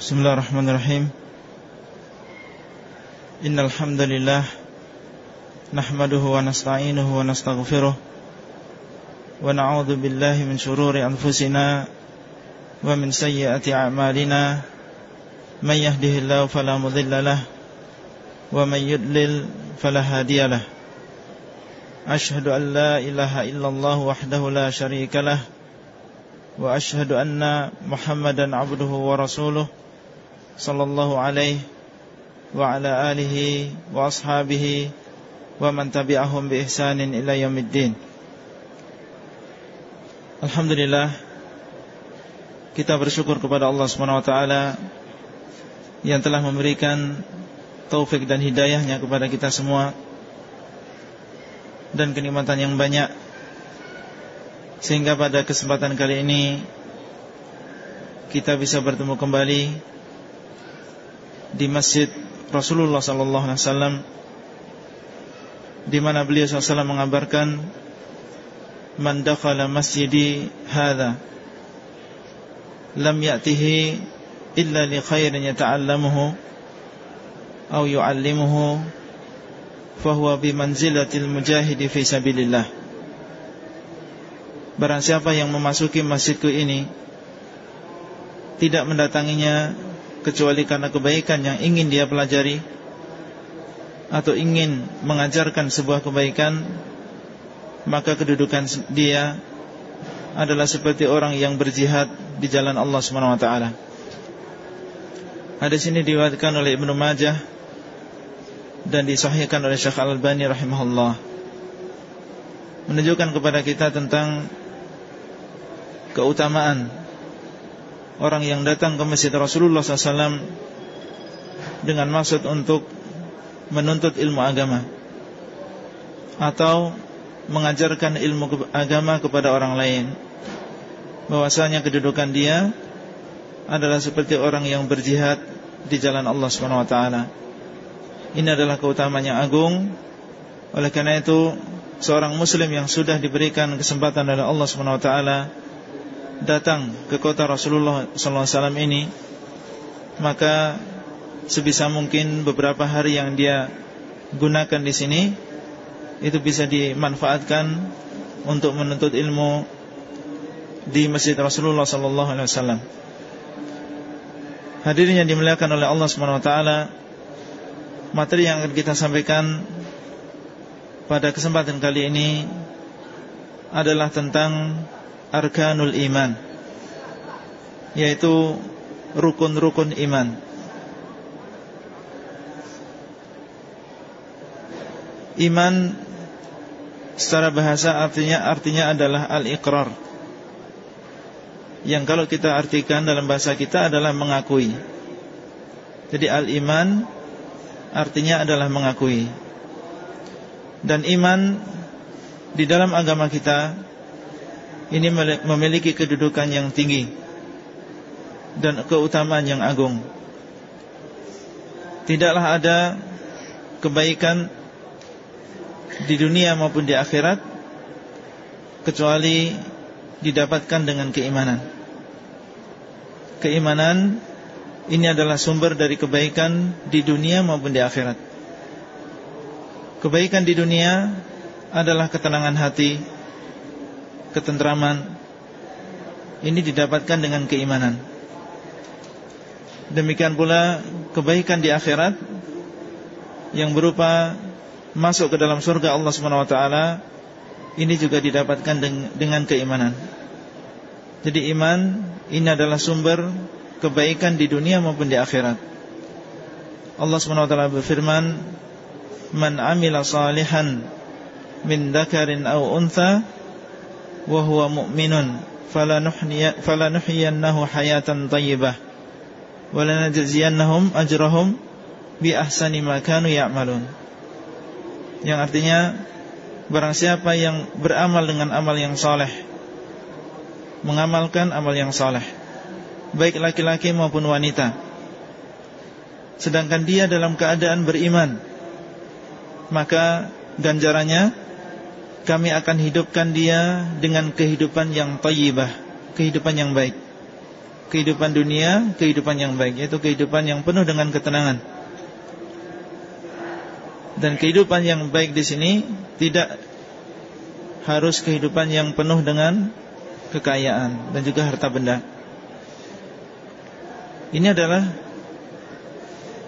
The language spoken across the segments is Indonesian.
Bismillahirrahmanirrahim. Innalhamdulillah Nahmaduhu wa nasta'inuhu wa nasta'gfiruh Wa na'udhu billahi min syururi anfusina Wa min sayyati a'malina. Man yahdihillahu falamudillalah Wa man yudlil falahadiyalah Ashhadu an la ilaha illallah wahdahu la shari'ikalah, Wa ashhadu anna muhammadan abduhu wa rasuluh صلى الله عليه وعلى آله وأصحابه ومن تبعهم بإحسان إلى يوم الدين Alhamdulillah Kita bersyukur kepada Allah SWT Yang telah memberikan Taufik dan hidayahnya kepada kita semua Dan kenikmatan yang banyak Sehingga pada kesempatan kali ini Kita bisa bertemu kembali di masjid Rasulullah SAW Di mana beliau SAW mengabarkan man dakhala masjidi hadha lam ya'tihi illa li khairin yata'allamuhu aw yu'allimuhu fahuwa bi manzilatil mujahidi fi sabilillah. Barang siapa yang memasuki masjidku ini Tidak mendatanginya Kecuali karena kebaikan yang ingin dia pelajari Atau ingin mengajarkan sebuah kebaikan maka kedudukan dia adalah seperti orang yang berjihad di jalan Allah Subhanahu wa taala. Hadis ini diriwayatkan oleh Ibnu Majah dan disahihkan oleh Syekh Al-Albani rahimahullah. Menunjukkan kepada kita tentang keutamaan orang yang datang ke masjid Rasulullah SAW dengan maksud untuk menuntut ilmu agama atau mengajarkan ilmu agama kepada orang lain bahwasanya kedudukan dia adalah seperti orang yang berjihad di jalan Allah Subhanahu wa taala. Ini adalah keutamaan yang agung. Oleh karena itu, seorang muslim yang sudah diberikan kesempatan oleh Allah Subhanahu wa taala datang ke kota Rasulullah wasallam ini, maka sebisa mungkin beberapa hari yang dia gunakan di sini itu bisa dimanfaatkan untuk menuntut ilmu di Masjid Rasulullah wasallam. Hadirin yang dimuliakan oleh Allah taala, materi yang akan kita sampaikan pada kesempatan kali ini adalah tentang arkanul iman yaitu rukun-rukun iman. Iman secara bahasa artinya artinya adalah al-iqrar. Yang kalau kita artikan dalam bahasa kita adalah mengakui. Jadi al-iman artinya adalah mengakui. Dan iman di dalam agama kita ini memiliki kedudukan yang tinggi dan keutamaan yang agung. Tidaklah ada kebaikan di dunia maupun di akhirat kecuali didapatkan dengan keimanan. Keimanan ini adalah sumber dari kebaikan di dunia maupun di akhirat. Kebaikan di dunia adalah ketenangan hati, ketentraman. Ini didapatkan dengan keimanan. Demikian pula kebaikan di akhirat yang berupa masuk ke dalam surga Allah Subhanahu wa taala ini juga didapatkan dengan keimanan. Jadi iman ini adalah sumber kebaikan di dunia maupun di akhirat. Allah Subhanahu wa taala berfirman, "Man 'amila salihan min dzakarin aw untha wa huwa mu'minun falanuhyiyannahu hayatan thayyibah wa lanajziyannahum ajrahum bi ahsani ma ya'malun." Yang artinya Barang siapa yang beramal dengan amal yang soleh Mengamalkan amal yang soleh Baik laki-laki maupun wanita Sedangkan dia dalam keadaan beriman Maka ganjarannya Kami akan hidupkan dia Dengan kehidupan yang tayyibah Kehidupan yang baik kehidupan dunia, kehidupan yang baik, yaitu kehidupan yang penuh dengan ketenangan. Dan kehidupan yang baik di sini tidak harus kehidupan yang penuh dengan kekayaan dan juga harta benda. Ini adalah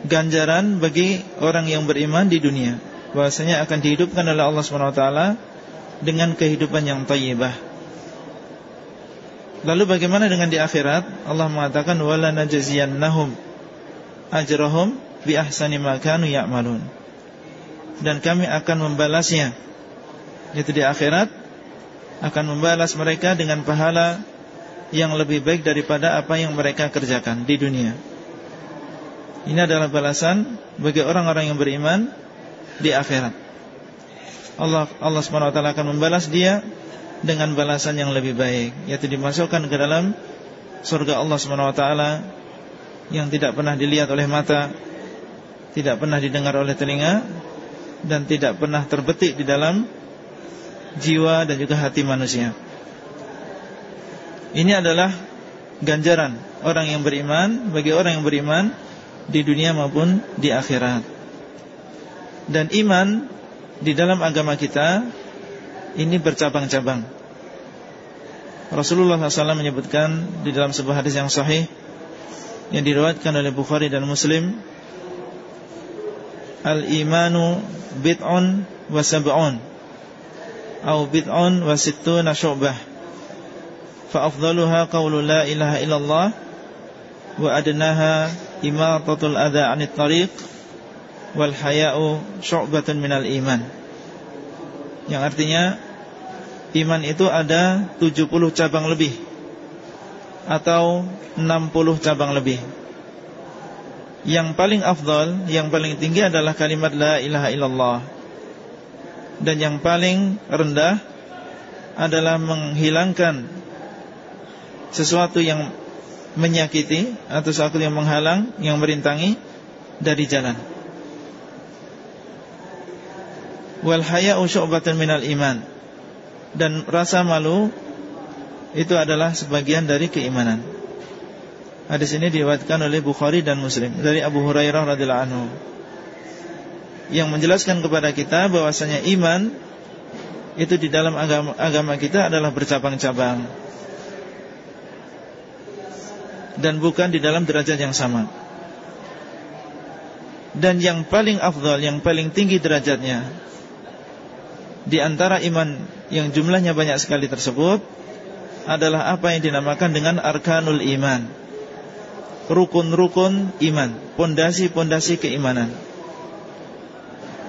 ganjaran bagi orang yang beriman di dunia, bahwasanya akan dihidupkan oleh Allah SWT dengan kehidupan yang thayyibah. Lalu bagaimana dengan di akhirat? Allah mengatakan wala najziyannahum ajrahum bi ahsani ma kanu ya'malun. Dan kami akan membalasnya yaitu di akhirat akan membalas mereka dengan pahala yang lebih baik daripada apa yang mereka kerjakan di dunia. Ini adalah balasan bagi orang-orang yang beriman di akhirat. Allah Allah SWT akan membalas dia dengan balasan yang lebih baik yaitu dimasukkan ke dalam surga Allah SWT yang tidak pernah dilihat oleh mata tidak pernah didengar oleh telinga dan tidak pernah terbetik di dalam jiwa dan juga hati manusia. Ini adalah ganjaran orang yang beriman bagi orang yang beriman di dunia maupun di akhirat. Dan iman di dalam agama kita ini bercabang-cabang. Rasulullah SAW menyebutkan di dalam sebuah hadis yang sahih yang diriwayatkan oleh Bukhari dan Muslim, al-imanu bid'un wa sab'un atau bid'un wa sittuna syu'bah. Fa afdaluha qawlu la ilaha illallah wa adnaha imatatul adha 'anit tariq wal haya'u syu'batun minal iman. Yang artinya Iman itu ada 70 cabang lebih Atau 60 cabang lebih. Yang paling afdal Yang paling tinggi adalah kalimat La ilaha illallah. Dan yang paling rendah Adalah menghilangkan Sesuatu yang Menyakiti Atau sesuatu yang menghalang Yang merintangi Dari jalan wal haya'u syu'batan minal iman. Dan rasa malu itu adalah sebagian dari keimanan. Hadis ini diriwayatkan oleh Bukhari dan Muslim dari Abu Hurairah radhiyallahu anhu. Yang menjelaskan kepada kita bahwasanya iman itu di dalam agama, agama kita adalah bercabang-cabang. Dan bukan di dalam derajat yang sama. Dan yang paling afdal, yang paling tinggi derajatnya di antara iman yang jumlahnya banyak sekali tersebut adalah apa yang dinamakan dengan arkanul iman. Rukun-rukun iman, pondasi-pondasi keimanan.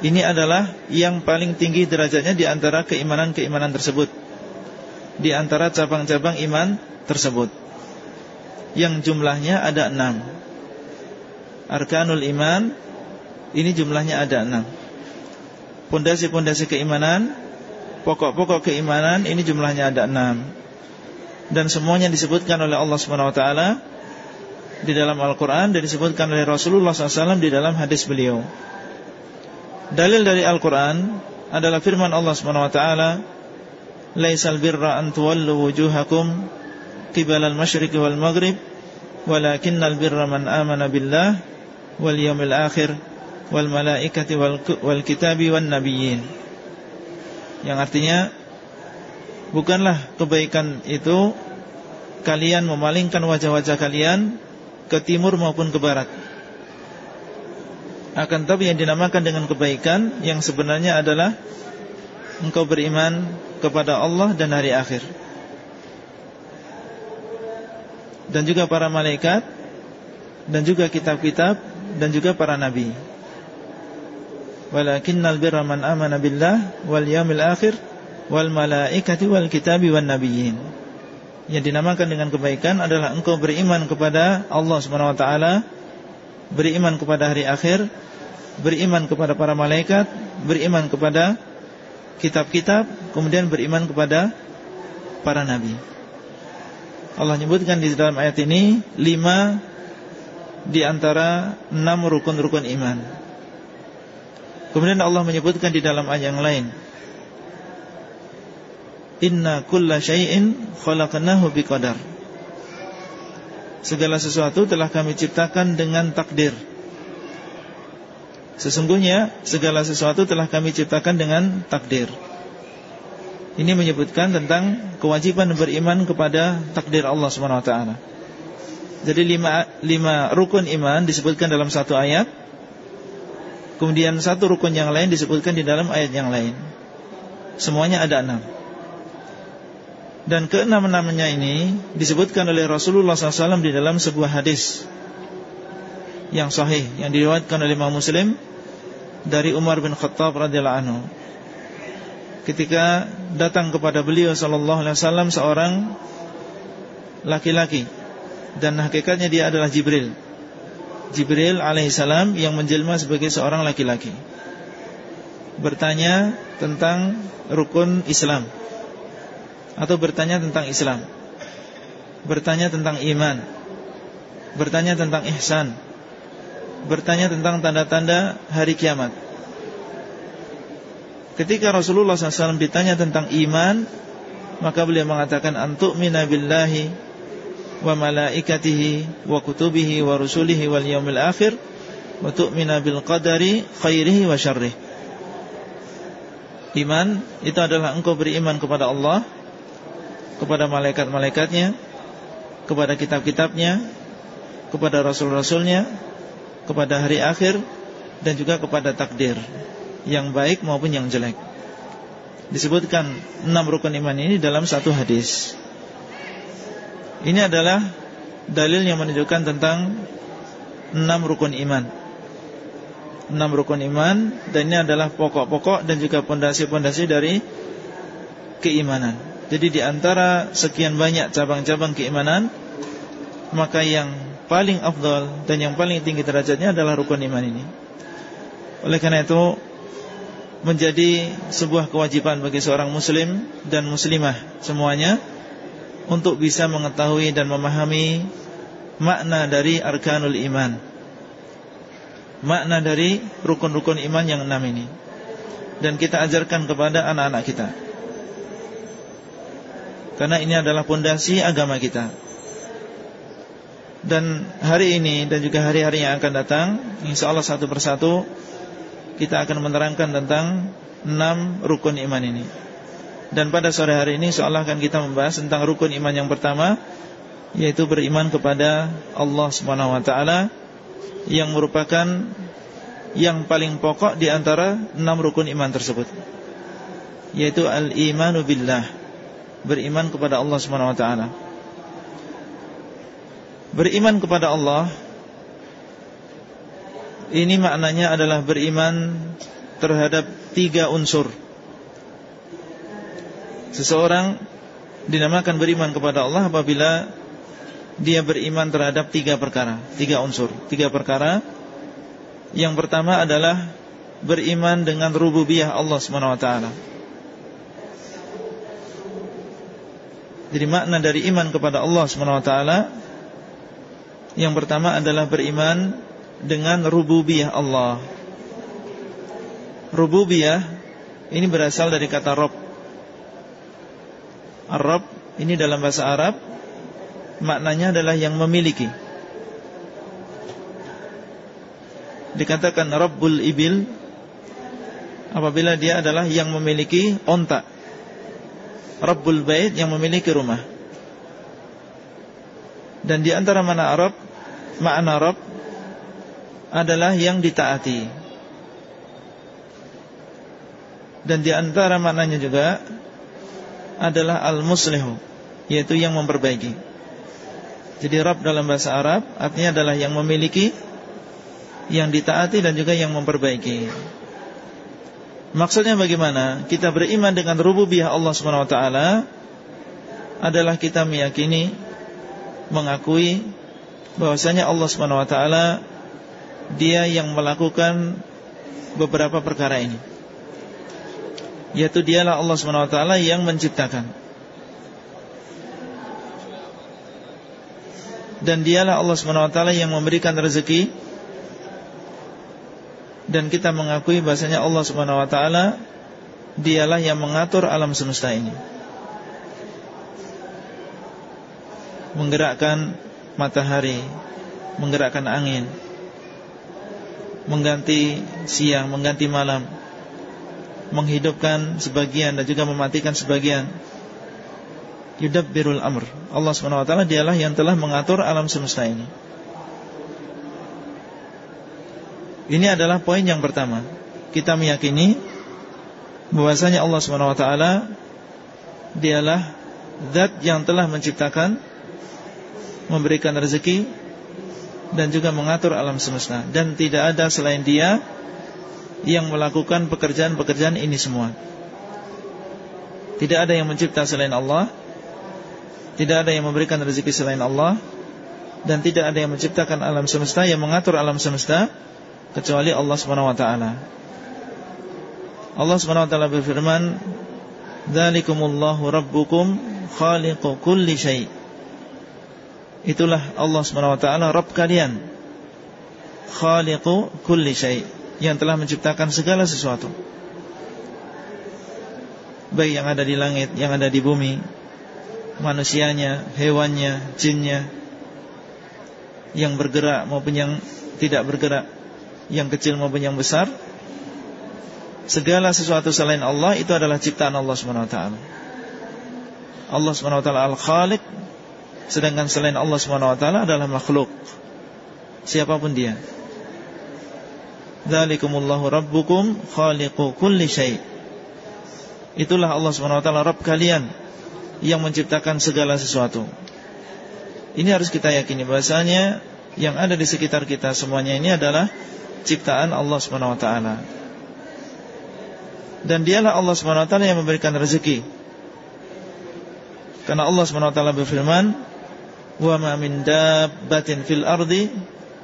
Ini adalah yang paling tinggi derajatnya di antara keimanan-keimanan tersebut. Di antara cabang-cabang iman tersebut. Yang jumlahnya ada enam. Arkanul iman ini jumlahnya ada enam pondasi-pondasi keimanan, pokok-pokok keimanan ini jumlahnya ada enam. Dan semuanya disebutkan oleh Allah Taala di dalam Al-Quran dan disebutkan oleh Rasulullah SAW di dalam hadis beliau. Dalil dari Al-Quran adalah firman Allah Taala, "Laisal birra an wujuhakum qibala al-masyriqi wal maghrib, walakinnal birra man amana billah wal yawmil akhir wal malaikati wal, wal kitabi wan nabiyyin. Yang artinya bukanlah kebaikan itu kalian memalingkan wajah-wajah kalian ke timur maupun ke barat. Akan tapi yang dinamakan dengan kebaikan yang sebenarnya adalah engkau beriman kepada Allah dan hari akhir. Dan juga para malaikat dan juga kitab-kitab dan juga para nabi walakinnal birra man amana billah wal yawmil akhir wal malaikati wal kitabi wan nabiyyin. Yang dinamakan dengan kebaikan adalah engkau beriman kepada Allah Subhanahu wa taala, beriman kepada hari akhir, beriman kepada para malaikat, beriman kepada kitab-kitab, kemudian beriman kepada para nabi. Allah menyebutkan di dalam ayat ini lima di antara enam rukun-rukun iman. Kemudian Allah menyebutkan di dalam ayat yang lain Inna kulla syai'in khalaqnahu biqadar segala sesuatu telah kami ciptakan dengan takdir. Sesungguhnya segala sesuatu telah kami ciptakan dengan takdir. Ini menyebutkan tentang kewajiban beriman kepada takdir Allah taala. Jadi lima, lima rukun iman disebutkan dalam satu ayat Kemudian satu rukun yang lain disebutkan di dalam ayat yang lain. Semuanya ada enam. Dan keenam-enamnya ini Disebutkan oleh Rasulullah SAW di dalam sebuah hadis Yang sahih Yang diriwayatkan oleh Imam Muslim Dari Umar bin Khattab radhiyallahu anhu. Ketika datang kepada beliau sallallahu alaihi wasallam seorang laki-laki dan hakikatnya dia adalah Jibril. Jibril alaihissalam yang menjelma sebagai seorang laki-laki. Bertanya tentang rukun Islam atau bertanya tentang Islam. Bertanya tentang iman. Bertanya tentang ihsan. Bertanya tentang tanda-tanda hari kiamat. Ketika Rasulullah SAW ditanya tentang iman, maka beliau mengatakan antuk minabillahi wa malaikatihi wa kutubihi wa rusulihi wal yaumil akhir wa tu'mina bil qadari khairihi wa. Iman itu adalah engkau beriman kepada Allah, kepada malaikat-malaikatnya, kepada kitab-kitabnya, kepada rasul-rasulnya, kepada hari akhir dan juga kepada takdir yang baik maupun yang jelek. Disebutkan enam rukun iman ini dalam satu hadis. Ini adalah dalil yang menunjukkan tentang enam rukun iman. Enam rukun iman dan ini adalah pokok-pokok dan juga pondasi-pondasi dari keimanan. Jadi di antara sekian banyak cabang-cabang keimanan, maka yang paling afdal dan yang paling tinggi derajatnya adalah rukun iman ini. Oleh karena itu menjadi sebuah kewajiban bagi seorang muslim dan muslimah semuanya untuk bisa mengetahui dan memahami makna dari arkanul iman. Makna dari rukun-rukun iman yang enam ini. Dan kita ajarkan kepada anak-anak kita. Karena ini adalah pondasi agama kita. Dan hari ini dan juga hari-hari yang akan datang, insya Allah satu persatu kita akan menerangkan tentang enam rukun iman ini. Dan pada sore hari ini seolah akan kita membahas tentang rukun iman yang pertama yaitu beriman kepada Allah taala yang merupakan yang paling pokok di antara enam rukun iman tersebut. Yaitu al-imanu billah, beriman kepada Allah taala. Beriman kepada Allah ini maknanya adalah beriman terhadap tiga unsur Seseorang dinamakan beriman kepada Allah apabila dia beriman terhadap tiga perkara, tiga unsur, tiga perkara. Yang pertama adalah beriman dengan rububiyah Allah swt. Jadi makna dari iman kepada Allah swt. Yang pertama adalah beriman dengan rububiyah Allah. Rububiyah ini berasal dari kata Rob Arab ini dalam bahasa Arab maknanya adalah yang memiliki. Dikatakan Rabbul Ibil apabila dia adalah yang memiliki onta. Rabbul Bait yang memiliki rumah. Dan di antara mana Arab, makna Rabb adalah yang ditaati. Dan di antara maknanya juga adalah al-muslihu Yaitu yang memperbaiki. Jadi Rab dalam bahasa Arab Artinya adalah yang memiliki Yang ditaati dan juga yang memperbaiki. Maksudnya bagaimana? Kita beriman dengan rububiyah Allah SWT Adalah kita meyakini Mengakui bahwasanya Allah SWT Dia yang melakukan Beberapa perkara ini yaitu dialah Allah SWT yang menciptakan. Dan dialah Allah SWT yang memberikan rezeki. Dan kita mengakui bahasanya Allah SWT Dialah yang mengatur alam semesta ini. Menggerakkan matahari, menggerakkan angin, mengganti siang, mengganti malam, menghidupkan sebagian dan juga mematikan sebagian. Yudabbirul amr. Allah SWT dialah yang telah mengatur alam semesta ini. Ini adalah poin yang pertama. Kita meyakini bahwasanya Allah SWT dialah zat yang telah menciptakan, memberikan rezeki dan juga mengatur alam semesta dan tidak ada selain Dia yang melakukan pekerjaan-pekerjaan ini semua. Tidak ada yang mencipta selain Allah, tidak ada yang memberikan rezeki selain Allah dan tidak ada yang menciptakan alam semesta yang mengatur alam semesta kecuali Allah Subhanahu wa taala. Allah Subhanahu wa taala berfirman, "Dzalikumullahu rabbukum khaliqu kulli syai." Itulah Allah Subhanahu wa taala Rabb kalian. Khaliqu kulli syai, yang telah menciptakan segala sesuatu. Baik yang ada di langit, yang ada di bumi, manusianya, hewannya, jinnya, yang bergerak maupun yang tidak bergerak yang kecil maupun yang besar segala sesuatu selain Allah itu adalah ciptaan Allah SWT Allah SWT Al-Khaliq sedangkan selain Allah SWT adalah makhluk. Siapa pun dia Dzalikumullahu rabbukum khaliqu kulli syai Itulah Allah SWT Rabb kalian yang menciptakan segala sesuatu Ini harus kita yakini bahasanya yang ada di sekitar kita semuanya ini adalah ciptaan Allah Subhanahu wa taala. Dan dialah Allah Subhanahu wa taala yang memberikan rezeki. Karena Allah Subhanahu wa taala berfirman, "Wa ma min dabbatin fil ardi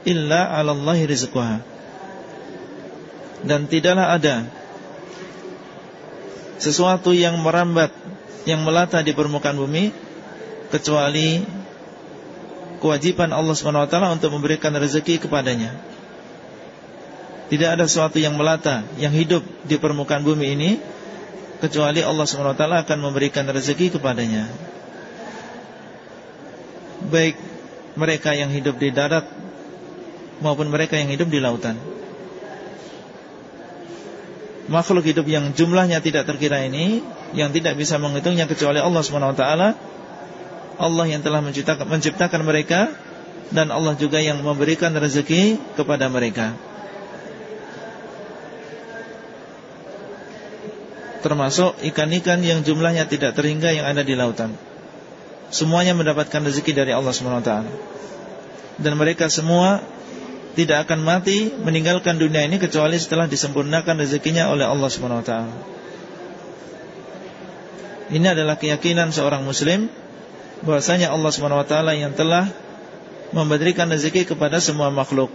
illa 'ala Allahi rizquha." Dan tidaklah ada sesuatu yang merambat, yang melata di permukaan bumi kecuali kewajiban Allah taala untuk memberikan rezeki kepadanya. Tidak ada sesuatu yang melata Yang hidup di permukaan bumi ini Kecuali Allah SWT akan memberikan rezeki kepadanya Baik mereka yang hidup di darat Maupun mereka yang hidup di lautan Makhluk hidup yang jumlahnya tidak terkira ini Yang tidak bisa menghitungnya kecuali Allah SWT Allah yang telah menciptakan, menciptakan mereka Dan Allah juga yang memberikan rezeki kepada mereka termasuk ikan-ikan yang jumlahnya tidak terhingga yang ada di lautan. Semuanya mendapatkan rezeki dari Allah SWT. Dan mereka semua tidak akan mati meninggalkan dunia ini kecuali setelah disempurnakan rezekinya oleh Allah SWT. Ini adalah keyakinan seorang muslim bahwasanya Allah SWT yang telah memberikan rezeki kepada semua makhluk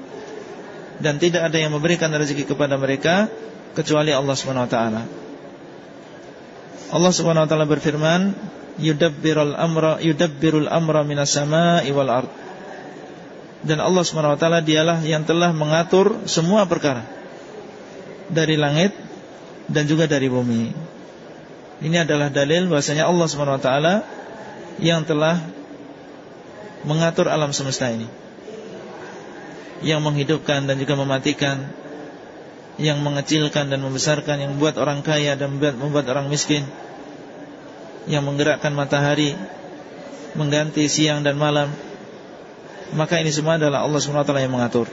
dan tidak ada yang memberikan rezeki kepada mereka kecuali Allah SWT. Allah Subhanahu wa taala berfirman, "Yudabbirul amra yudabbirul amra minas sama'i wal ard." Dan Allah taala dialah yang telah mengatur semua perkara. Dari langit dan juga dari bumi. Ini adalah dalil bahwasanya Allah taala yang telah mengatur alam semesta ini. Yang menghidupkan dan juga mematikan. Yang mengecilkan dan membesarkan, yang membuat orang kaya dan membuat orang miskin, yang menggerakkan matahari, mengganti siang dan malam, maka ini semua adalah Allah SWT yang mengatur.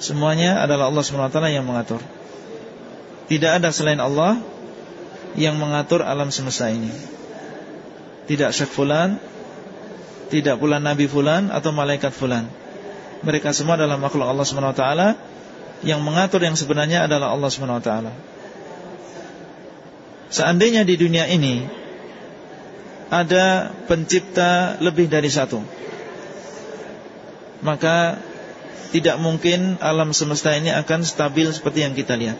Semuanya adalah Allah SWT yang mengatur. Tidak ada selain Allah yang mengatur alam semesta ini. Tidak syekh fulan, tidak pula nabi fulan atau malaikat fulan. Mereka semua adalah makhluk Allah SWT yang mengatur yang sebenarnya adalah Allah SWT Seandainya di dunia ini Ada pencipta lebih dari satu Maka Tidak mungkin alam semesta ini akan stabil seperti yang kita lihat.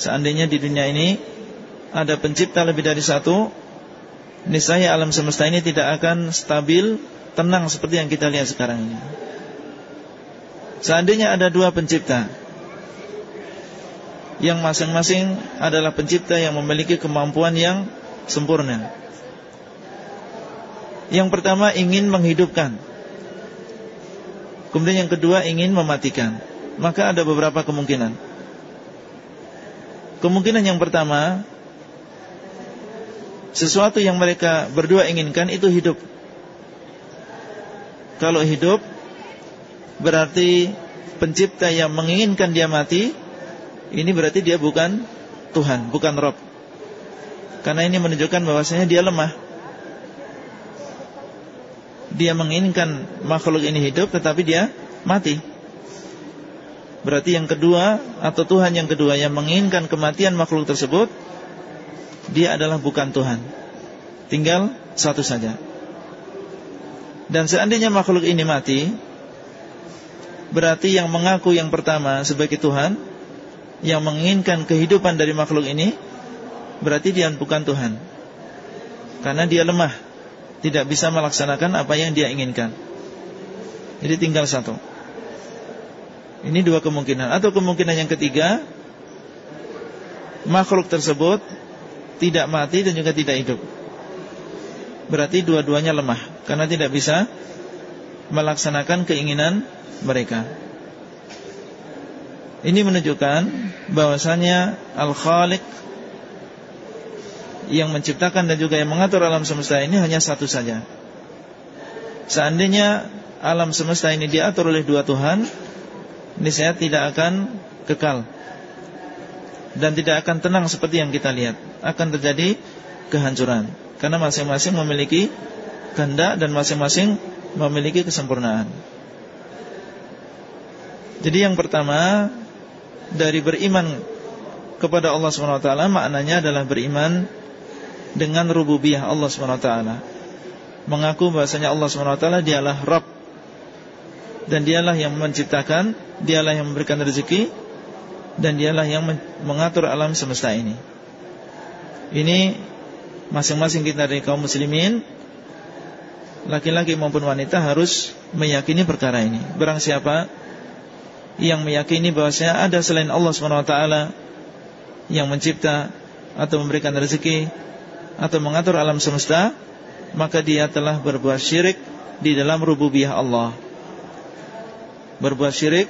Seandainya di dunia ini Ada pencipta lebih dari satu Niscaya alam semesta ini tidak akan stabil Tenang seperti yang kita lihat sekarang ini. Seandainya ada dua pencipta Yang masing-masing adalah pencipta yang memiliki kemampuan yang sempurna. Yang pertama ingin menghidupkan Kemudian yang kedua ingin mematikan. Maka ada beberapa kemungkinan. Kemungkinan yang pertama Sesuatu yang mereka berdua inginkan itu hidup. Kalau hidup Berarti pencipta yang menginginkan dia mati Ini berarti dia bukan Tuhan, bukan Rob. Karena ini menunjukkan bahwasanya dia lemah Dia menginginkan makhluk ini hidup Tetapi dia mati. Berarti yang kedua Atau Tuhan yang kedua Yang menginginkan kematian makhluk tersebut Dia adalah bukan Tuhan. Tinggal satu saja. Dan seandainya makhluk ini mati Berarti yang mengaku yang pertama sebagai Tuhan Yang menginginkan kehidupan dari makhluk ini Berarti dia bukan Tuhan. Karena dia lemah Tidak bisa melaksanakan apa yang dia inginkan. Jadi tinggal satu. Ini dua kemungkinan. Atau kemungkinan yang ketiga Makhluk tersebut Tidak mati dan juga tidak hidup. Berarti dua-duanya lemah Karena tidak bisa Melaksanakan keinginan mereka. Ini menunjukkan bahwasanya Al-Khaliq yang menciptakan dan juga yang mengatur alam semesta ini hanya satu saja. Seandainya alam semesta ini diatur oleh dua Tuhan, ini saya tidak akan kekal dan tidak akan tenang seperti yang kita lihat. Akan terjadi kehancuran karena masing-masing memiliki kehendak dan masing-masing memiliki kesempurnaan. Jadi yang pertama dari beriman kepada Allah SWT maknanya adalah beriman dengan rububiyah Allah SWT. Mengaku bahasanya Allah SWT dialah Rabb dan dialah yang menciptakan, dialah yang memberikan rezeki dan dialah yang mengatur alam semesta ini. Ini masing-masing kita dari kaum muslimin laki-laki maupun wanita harus meyakini perkara ini. Barang siapa yang meyakini bahwasanya ada selain Allah SWT yang mencipta atau memberikan rezeki atau mengatur alam semesta, maka dia telah berbuat syirik di dalam rububiyah Allah. Berbuat syirik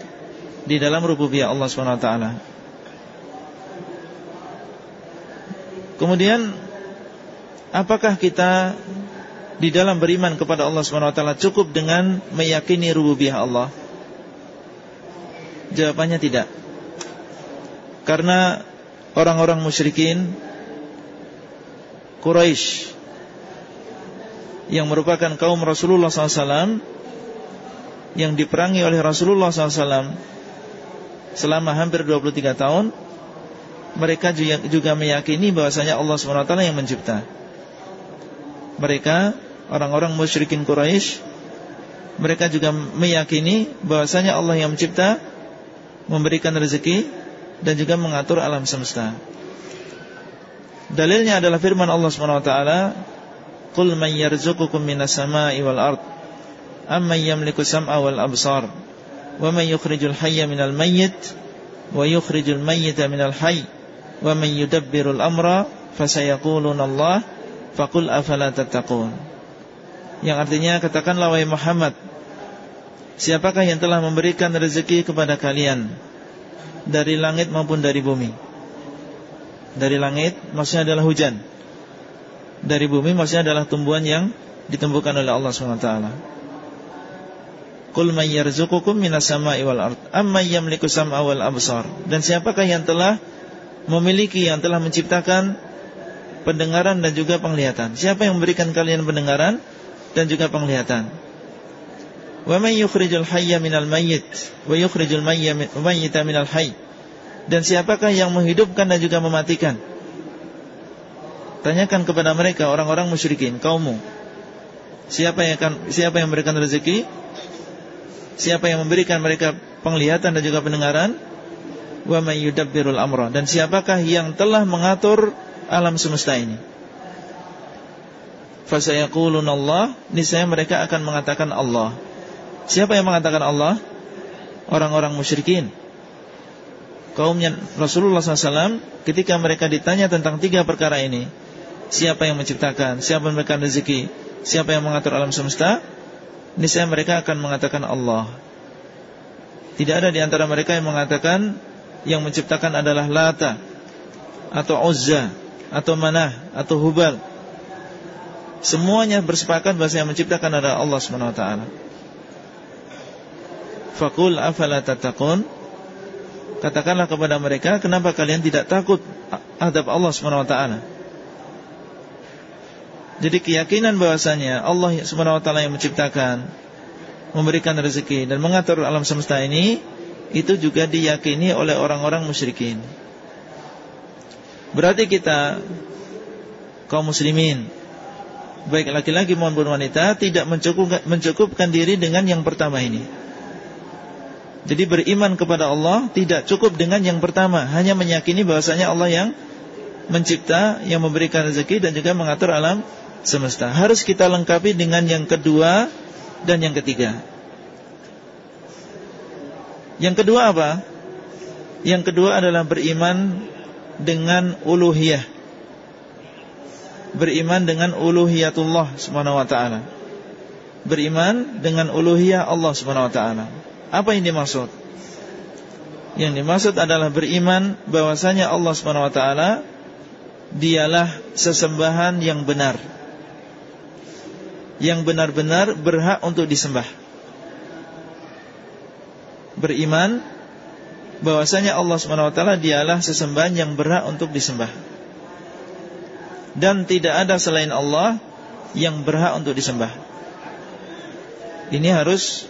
di dalam rububiyah Allah SWT. Kemudian apakah kita di dalam beriman kepada Allah SWT cukup dengan meyakini rububiyah Allah? Jawabannya tidak Karena orang-orang musyrikin Quraisy Yang merupakan kaum Rasulullah SAW Yang diperangi oleh Rasulullah SAW Selama hampir 23 tahun Mereka juga meyakini bahwasanya Allah SWT yang mencipta Mereka Orang-orang musyrikin Quraisy Mereka juga meyakini bahwasanya Allah yang mencipta memberikan rezeki dan juga mengatur alam semesta. Dalilnya adalah firman Allah SWT Qul man yarzuqukum minas sama'i wal ard Amman yamliku sam'a wal absar Wa man yukhrijul hayya minal mayyit Wa yukhrijul mayyita minal hayy Wa man yudabbirul amra Fasayakulun Allah Faqul afala tattaqun. Yang artinya katakanlah wahai Muhammad Siapakah yang telah memberikan rezeki kepada kalian Dari langit maupun dari bumi Dari langit maksudnya adalah hujan. Dari bumi maksudnya adalah tumbuhan yang Ditumbuhkan oleh Allah SWT Qul man yarzuqukum minas sama'i wal ard Amma yamliku sam'a wal absar. Dan siapakah yang telah Memiliki yang telah menciptakan Pendengaran dan juga penglihatan? Siapa yang memberikan kalian pendengaran Dan juga penglihatan? Wa man yukhrijul hayya minal mayyit wa yukhrijul mayyita minal hayy. Dan siapakah yang menghidupkan dan juga mematikan? Tanyakan kepada mereka orang-orang musyrikin kaummu. Siapa yang akan siapa yang memberikan rezeki? Siapa yang memberikan mereka penglihatan dan juga pendengaran? Wa may yudabbirul amra. Dan siapakah yang telah mengatur alam semesta ini? Fasayaqulun Allah, niscaya mereka akan mengatakan Allah. Siapa yang mengatakan Allah? Orang-orang musyrikin Kaumnya Rasulullah SAW Ketika mereka ditanya tentang tiga perkara ini Siapa yang menciptakan Siapa yang memberikan rezeki siapa yang mengatur alam semesta? Niscaya mereka akan mengatakan Allah. Tidak ada di antara mereka yang mengatakan yang menciptakan adalah Lata atau Uzza atau Manah atau Hubal. Semuanya bersepakat bahwa yang menciptakan adalah Allah Subhanahu wa taala. Fakul afala tatakun Katakanlah kepada mereka Kenapa kalian tidak takut Adab Allah SWT Jadi keyakinan bahwasanya Allah SWT yang menciptakan Memberikan rezeki Dan mengatur alam semesta ini Itu juga diyakini oleh orang-orang musyrikin. Berarti kita Kaum muslimin Baik laki-laki maupun wanita Tidak mencukupkan, mencukupkan diri dengan yang pertama ini jadi beriman kepada Allah tidak cukup dengan yang pertama, hanya meyakini bahwasanya Allah yang mencipta, yang memberikan rezeki dan juga mengatur alam semesta. Harus kita lengkapi dengan yang kedua dan yang ketiga. Yang kedua apa? Yang kedua adalah beriman dengan uluhiyah. Beriman dengan uluhiyatullah Subhanahu wa taala. Beriman dengan uluhiyah Allah Subhanahu wa taala. Apa yang dimaksud? Yang dimaksud adalah beriman bahwasanya Allah Subhanahu wa taala dialah sesembahan yang benar. Yang benar-benar berhak untuk disembah. Beriman bahwasanya Allah Subhanahu wa taala dialah sesembahan yang berhak untuk disembah. Dan tidak ada selain Allah yang berhak untuk disembah. Ini harus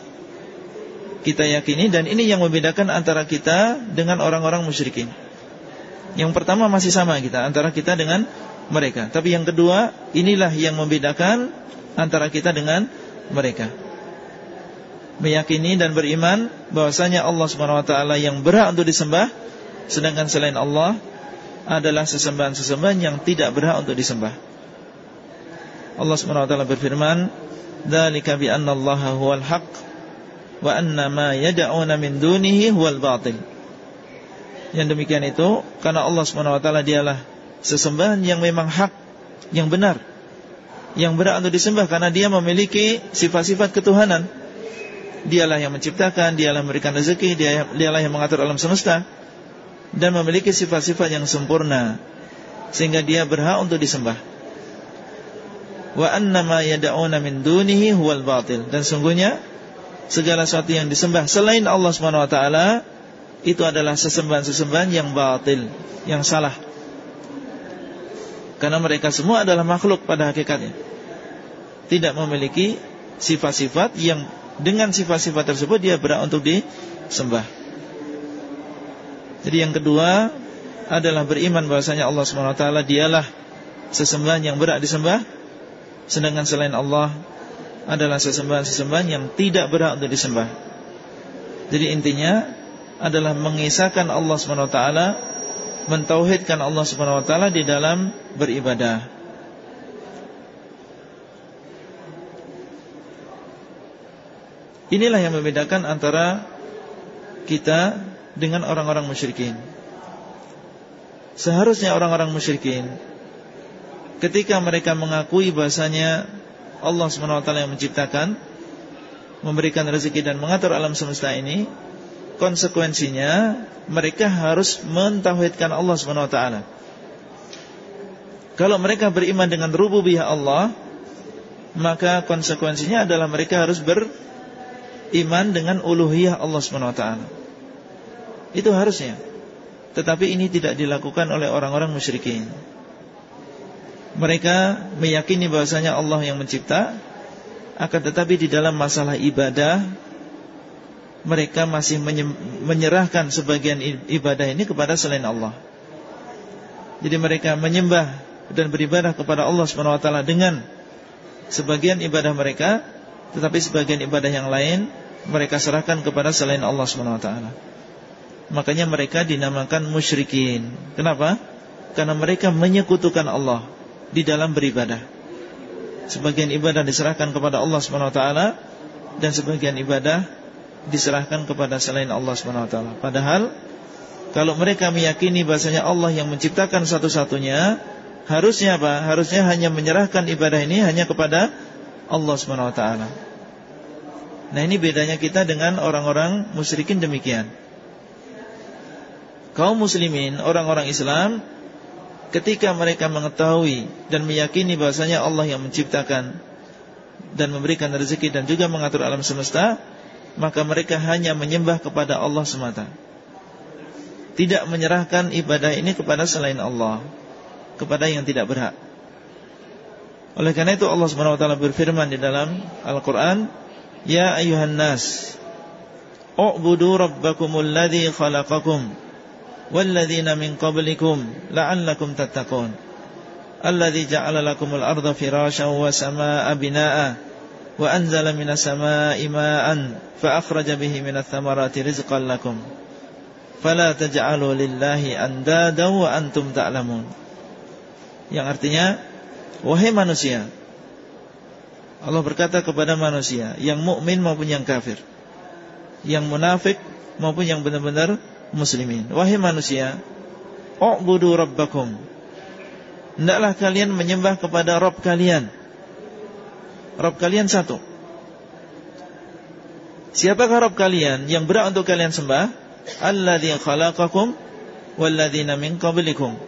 kita yakini dan ini yang membedakan antara kita dengan orang-orang musyrikin. Yang pertama masih sama kita antara kita dengan mereka. Tapi yang kedua inilah yang membedakan antara kita dengan mereka. Meyakini dan beriman bahwasanya Allah Subhanahu wa taala yang berhak untuk disembah sedangkan selain Allah adalah sesembahan-sesembahan yang tidak berhak untuk disembah. Allah Subhanahu wa taala berfirman, "Dzalika bi anna Allah huwal haqq wa anna ma yad'una min dunihi huwal batil. Yang demikian itu karena Allah Subhanahu wa taala dialah sesembahan yang memang hak, yang benar. Yang berat untuk disembah karena dia memiliki sifat-sifat ketuhanan. Dialah yang menciptakan, dialah yang memberikan rezeki, dia, dialah yang mengatur alam semesta dan memiliki sifat-sifat yang sempurna sehingga dia berhak untuk disembah. Wa anna ma yad'una min dunihi huwal batil. Dan sungguhnya segala sesuatu yang disembah selain Allah Subhanahu wa taala itu adalah sesembahan-sesembahan yang batil, yang salah. Karena mereka semua adalah makhluk pada hakikatnya. Tidak memiliki sifat-sifat yang dengan sifat-sifat tersebut dia berhak untuk disembah. Jadi yang kedua adalah beriman bahwasanya Allah Subhanahu wa taala dialah sesembahan yang berhak disembah sedangkan selain Allah adalah sesembahan-sesembahan yang tidak berhak untuk disembah. Jadi intinya adalah mengisahkan Allah Subhanahu wa taala, mentauhidkan Allah Subhanahu wa taala di dalam beribadah. Inilah yang membedakan antara kita dengan orang-orang musyrikin. Seharusnya orang-orang musyrikin ketika mereka mengakui bahasanya Allah SWT yang menciptakan Memberikan rezeki dan mengatur alam semesta ini Konsekuensinya Mereka harus mentauhidkan Allah SWT Kalau mereka beriman dengan rububiyah Allah Maka konsekuensinya adalah mereka harus beriman dengan uluhiyah Allah SWT Itu harusnya. Tetapi ini tidak dilakukan oleh orang-orang musyrikin mereka meyakini bahasanya Allah yang mencipta Akan tetapi di dalam masalah ibadah Mereka masih menyerahkan sebagian ibadah ini kepada selain Allah. Jadi mereka menyembah dan beribadah kepada Allah SWT dengan Sebagian ibadah mereka Tetapi sebagian ibadah yang lain Mereka serahkan kepada selain Allah SWT Makanya mereka dinamakan musyrikin. Kenapa? Karena mereka menyekutukan Allah di dalam beribadah. Sebagian ibadah diserahkan kepada Allah SWT dan sebagian ibadah diserahkan kepada selain Allah SWT. Padahal kalau mereka meyakini bahasanya Allah yang menciptakan satu-satunya, harusnya apa? Harusnya hanya menyerahkan ibadah ini hanya kepada Allah Subhanahu wa taala. Nah, ini bedanya kita dengan orang-orang musyrikin demikian. Kaum muslimin, orang-orang Islam ketika mereka mengetahui dan meyakini bahasanya Allah yang menciptakan dan memberikan rezeki dan juga mengatur alam semesta, maka mereka hanya menyembah kepada Allah semata. Tidak menyerahkan ibadah ini kepada selain Allah, kepada yang tidak berhak. Oleh karena itu Allah taala berfirman di dalam Al-Qur'an, "Ya ayuhan nas, u'budu rabbakumul ladzi khalaqakum walladzina min qablikum la'allakum tattaqun." Alladzi ja'ala lakumul arda firasyan wa samaa'a binaa'a wa anzala minas samaa'i fa akhraja bihi minats rizqan lakum. Fala taj'alu lillahi. Yang artinya Wahai manusia Allah berkata kepada manusia Yang mukmin maupun yang kafir Yang munafik maupun yang benar-benar muslimin. Wahai manusia U'budu rabbakum. Hendaklah kalian menyembah kepada Rabb kalian. Rabb kalian satu. Siapakah Rabb kalian Yang berat untuk kalian sembah? Alladhi khalaqakum Walladhina min qablikum.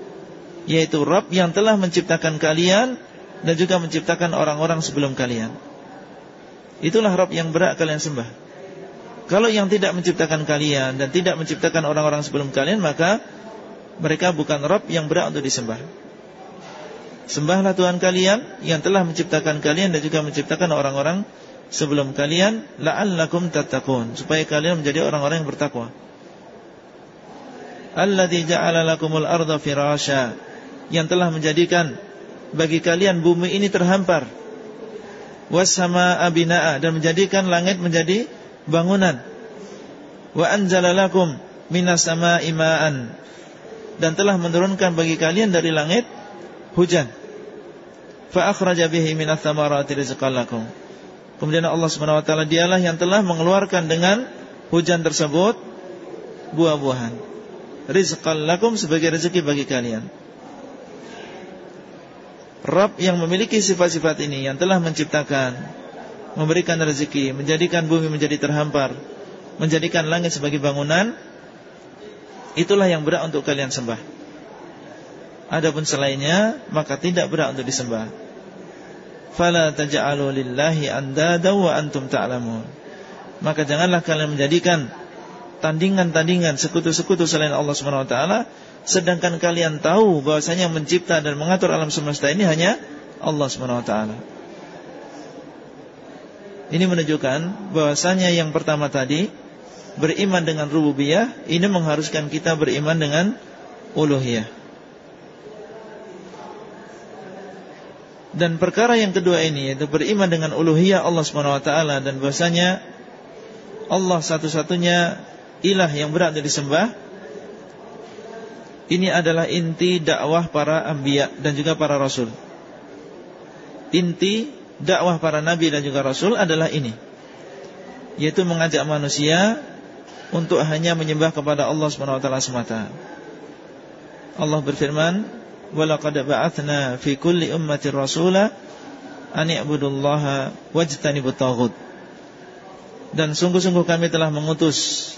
Yaitu Rabb yang telah menciptakan kalian dan juga menciptakan orang-orang sebelum kalian. Itulah Rabb yang berat kalian sembah. Kalau yang tidak menciptakan kalian dan tidak menciptakan orang-orang sebelum kalian, maka mereka bukan Rabb yang berat untuk disembah. Sembahlah Tuhan kalian yang telah menciptakan kalian dan juga menciptakan orang-orang sebelum kalian. La'allakum tattaqun. Supaya kalian menjadi orang-orang yang bertakwa. Alladzi ja'ala lakumul arda firasya yang telah menjadikan bagi kalian bumi ini terhampar. Wasama abinaa dan menjadikan langit menjadi bangunan. Wa anzalalakum minas samaa'i ma'an. Dan telah menurunkan bagi kalian dari langit hujan. Fa akhraja bihi minas thamarati rizqan kemudian Allah Subhanahu wa taala dialah yang telah mengeluarkan dengan hujan tersebut buah-buahan. Rizqan lakum sebagai rezeki bagi kalian. Rabb yang memiliki sifat-sifat ini Yang telah menciptakan Memberikan rezeki Menjadikan bumi menjadi terhampar Menjadikan langit sebagai bangunan Itulah yang berat untuk kalian sembah. Adapun selainnya Maka tidak berat untuk disembah. Fala taja'alu lillahi andada wa antum ta'lamun. Maka janganlah kalian menjadikan Tandingan-tandingan Sekutu-sekutu selain Allah SWT Sedangkan kalian tahu bahwasanya mencipta dan mengatur alam semesta ini hanya Allah SWT Ini menunjukkan bahwasanya yang pertama tadi Beriman dengan rububiyah Ini mengharuskan kita beriman dengan uluhiyah Dan perkara yang kedua ini Yaitu beriman dengan uluhiyah Allah SWT Dan bahwasanya Allah satu-satunya ilah yang berat disembah ini adalah inti dakwah para anbiya dan juga para rasul. Inti dakwah para nabi dan juga rasul adalah ini. Yaitu mengajak manusia untuk hanya menyembah kepada Allah Subhanahu wa taala semata. Allah berfirman, "Wa laqad ba'atsna fi kulli ummatin rasula an i'budullaha wajtanibut taghut." Dan sungguh-sungguh kami telah mengutus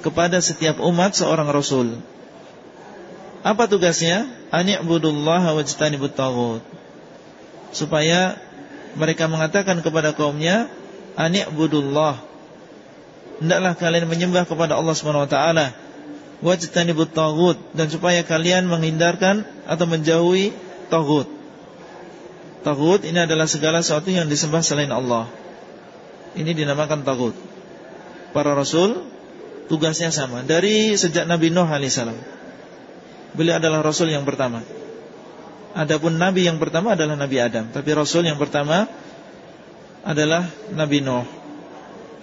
kepada setiap umat seorang rasul apa tugasnya? Ani'budullaha wajtanibut taghut. Supaya mereka mengatakan kepada kaumnya, Ani'budullah. Hendaklah kalian menyembah kepada Allah Subhanahu wa taala. Wajtanibut taghut dan supaya kalian menghindarkan atau menjauhi taghut. Taghut ini adalah segala sesuatu yang disembah selain Allah. Ini dinamakan taghut. Para rasul tugasnya sama dari sejak Nabi Nuh alaihissalam Beliau adalah Rasul yang pertama Adapun Nabi yang pertama adalah Nabi Adam. Tapi Rasul yang pertama adalah Nabi Nuh.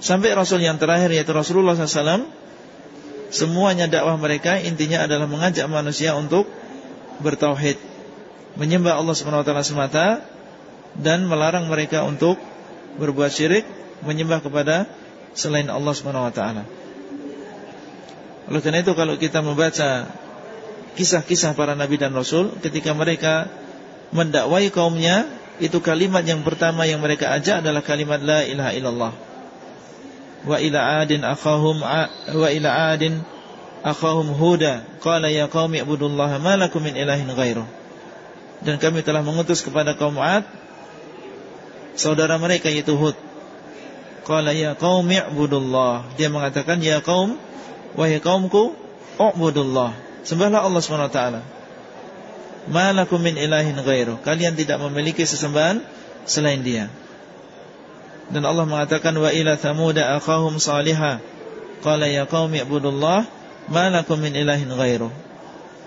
Sampai Rasul yang terakhir yaitu Rasulullah SAW Semuanya dakwah mereka intinya adalah mengajak manusia untuk bertauhid Menyembah Allah SWT semata Dan melarang mereka untuk berbuat syirik Menyembah kepada selain Allah SWT Oleh karena itu kalau kita membaca kisah-kisah para nabi dan rasul ketika mereka mendakwai kaumnya Itu kalimat yang pertama yang mereka ajak adalah kalimat la ilaha illallah. Wa ila adin akhahum wa ila adin akhahum huda qala ya qaumi ibudullaha ma lakum min ilahin ghairuh. Dan kami telah mengutus kepada kaum Ad saudara mereka yaitu Hud. Qala ya qaumi ibudullah. Dia mengatakan ya kaum wahai kaumku ubudullah. Sembahlah Allah Subhanahu wa taala. Malakum min ilahin ghairu. Kalian tidak memiliki sesembahan selain dia. Dan Allah mengatakan wa ila thamuda akhahum salihah. Qala ya qaumi ibudullah malakum min ilahin ghairu.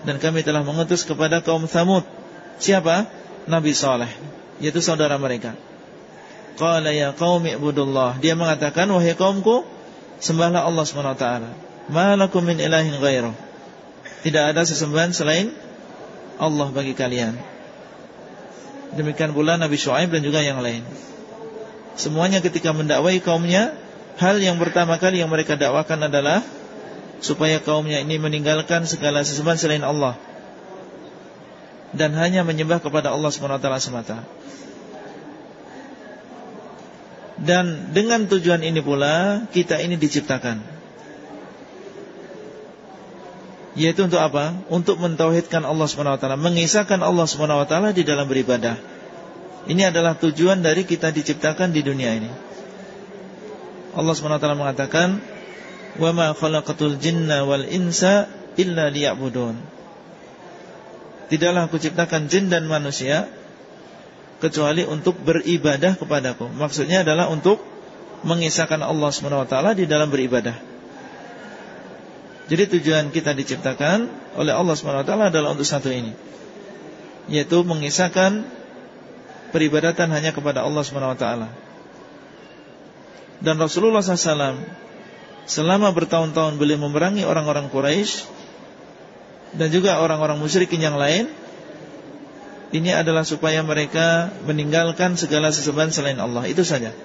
Dan kami telah mengutus kepada kaum Thamud. Siapa? Nabi Saleh, yaitu saudara mereka. Qala ya qaumi ibudullah. Dia mengatakan wahai kaumku sembahlah Allah Subhanahu wa taala. Malakum min ilahin ghairu. Tidak ada sesembahan selain Allah bagi kalian. Demikian pula Nabi Shu'aib dan juga yang lain. Semuanya ketika mendakwai kaumnya Hal yang pertama kali yang mereka dakwakan adalah Supaya kaumnya ini meninggalkan segala sesembahan selain Allah. Dan hanya menyembah kepada Allah SWT semata. Dan dengan tujuan ini pula Kita ini diciptakan yaitu untuk apa? Untuk mentauhidkan Allah SWT Mengisahkan Allah SWT di dalam beribadah. Ini adalah tujuan dari kita diciptakan di dunia ini. Allah SWT mengatakan khalaqatul jinna wal insa illa liya'budun. Tidaklah aku ciptakan jin dan manusia Kecuali untuk beribadah kepadaku. Maksudnya adalah untuk Mengisahkan Allah SWT di dalam beribadah jadi tujuan kita diciptakan oleh Allah SWT adalah untuk satu ini Yaitu mengisahkan peribadatan hanya kepada Allah SWT Dan Rasulullah SAW Selama bertahun-tahun beliau memerangi orang-orang Quraisy Dan juga orang-orang musyrikin yang lain Ini adalah supaya mereka meninggalkan segala sesembahan selain Allah Itu saja.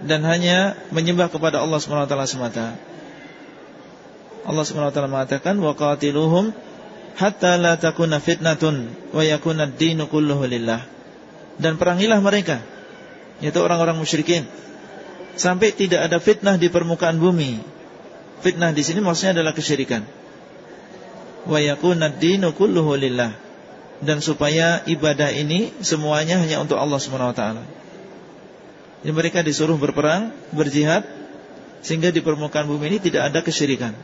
Dan hanya menyembah kepada Allah SWT semata Allah SWT mengatakan wa qatiluhum hatta la takuna fitnatun wa yakuna ad-dinu kulluhu lillah. Dan perangilah mereka yaitu orang-orang musyrikin sampai tidak ada fitnah di permukaan bumi. Fitnah di sini maksudnya adalah kesyirikan. Wa yakuna ad-dinu kulluhu lillah. Dan supaya ibadah ini semuanya hanya untuk Allah SWT Jadi mereka disuruh berperang, berjihad sehingga di permukaan bumi ini tidak ada kesyirikan.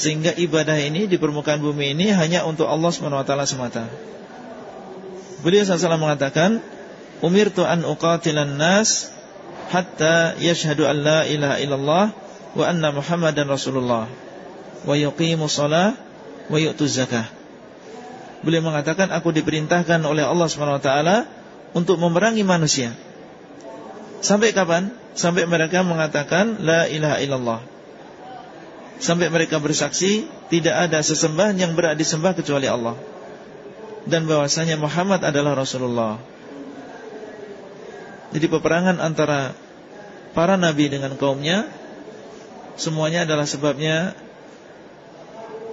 Sehingga ibadah ini di permukaan bumi ini hanya untuk Allah SWT semata. Beliau SAW mengatakan, Umirtu an uqatilan nas hatta yashhadu an la ilaha illallah wa anna Muhammadan Rasulullah wa yuqimu salah wa yu'tu zakah. Beliau mengatakan aku diperintahkan oleh Allah SWT untuk memerangi manusia. Sampai kapan? Sampai mereka mengatakan la ilaha illallah sampai mereka bersaksi tidak ada sesembahan yang berat disembah kecuali Allah dan bahwasanya Muhammad adalah Rasulullah. Jadi peperangan antara para nabi dengan kaumnya semuanya adalah sebabnya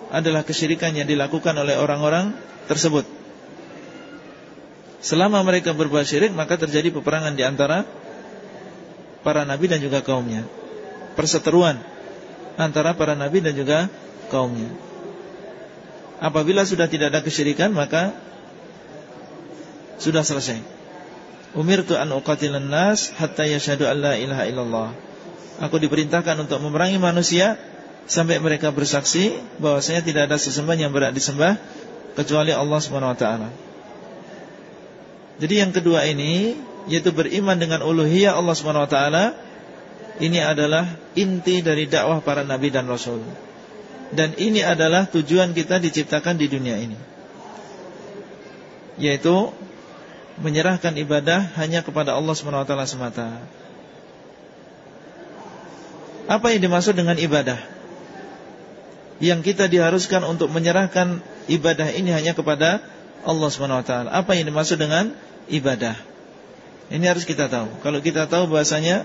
adalah kesyirikan yang dilakukan oleh orang-orang tersebut. Selama mereka berbuat syirik maka terjadi peperangan di antara para nabi dan juga kaumnya. Perseteruan antara para nabi dan juga kaumnya. Apabila sudah tidak ada kesyirikan maka sudah selesai. Umirtu an uqatilan nas hatta yashhadu an la ilaha illallah. Aku diperintahkan untuk memerangi manusia sampai mereka bersaksi bahwasanya tidak ada sesembahan yang berat disembah kecuali Allah Subhanahu wa taala. Jadi yang kedua ini yaitu beriman dengan uluhiyah Allah Subhanahu wa taala ini adalah inti dari dakwah para nabi dan rasul. Dan ini adalah tujuan kita diciptakan di dunia ini. Yaitu menyerahkan ibadah hanya kepada Allah SWT semata. Apa yang dimaksud dengan ibadah? Yang kita diharuskan untuk menyerahkan ibadah ini hanya kepada Allah SWT. Apa yang dimaksud dengan ibadah? Ini harus kita tahu. Kalau kita tahu bahasanya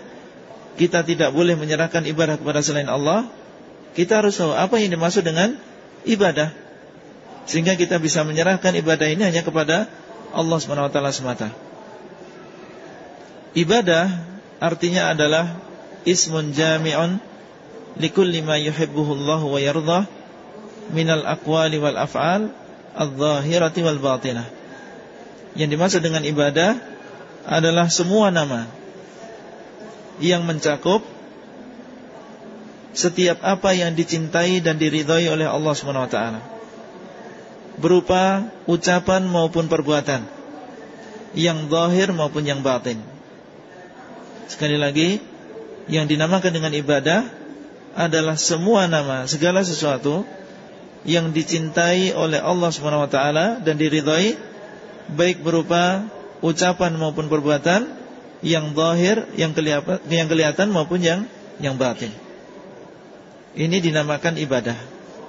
kita tidak boleh menyerahkan ibadah kepada selain Allah, kita harus tahu apa yang dimaksud dengan ibadah. Sehingga kita bisa menyerahkan ibadah ini hanya kepada Allah SWT semata. Ibadah artinya adalah ismun jami'un likulli ma yuhibbuhu Allah wa yardah minal aqwali wal af'al adh-dhahirati wal batinah. Yang dimaksud dengan ibadah adalah semua nama yang mencakup setiap apa yang dicintai dan diridhai oleh Allah Subhanahu wa taala. Berupa ucapan maupun perbuatan yang zahir maupun yang batin. Sekali lagi, yang dinamakan dengan ibadah adalah semua nama, segala sesuatu yang dicintai oleh Allah Subhanahu wa taala dan diridhai baik berupa ucapan maupun perbuatan yang zahir, yang kelihatan, yang kelihatan maupun yang yang batin. Ini dinamakan ibadah.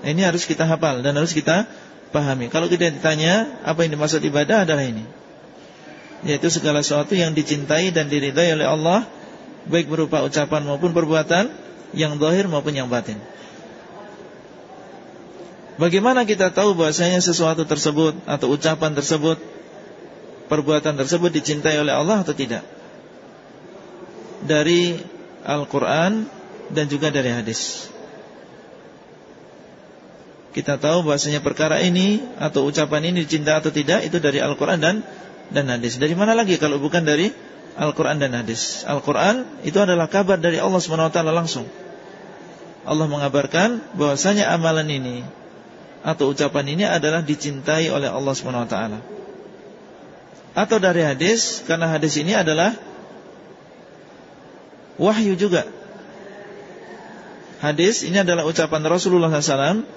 Ini harus kita hafal dan harus kita pahami. Kalau kita ditanya apa yang dimaksud ibadah adalah ini. Yaitu segala sesuatu yang dicintai dan diridai oleh Allah baik berupa ucapan maupun perbuatan yang zahir maupun yang batin. Bagaimana kita tahu bahasanya sesuatu tersebut atau ucapan tersebut perbuatan tersebut dicintai oleh Allah atau tidak? Dari Al-Qur'an dan juga dari hadis kita tahu bahasanya perkara ini atau ucapan ini cinta atau tidak itu dari Al-Qur'an dan dan hadis. Dari mana lagi kalau bukan dari Al-Qur'an dan hadis? Al-Qur'an itu adalah kabar dari Allah taala langsung. Allah mengabarkan bahwasanya amalan ini atau ucapan ini adalah dicintai oleh Allah taala. Atau dari hadis karena hadis ini adalah wahyu juga. Hadis ini adalah ucapan Rasulullah SAW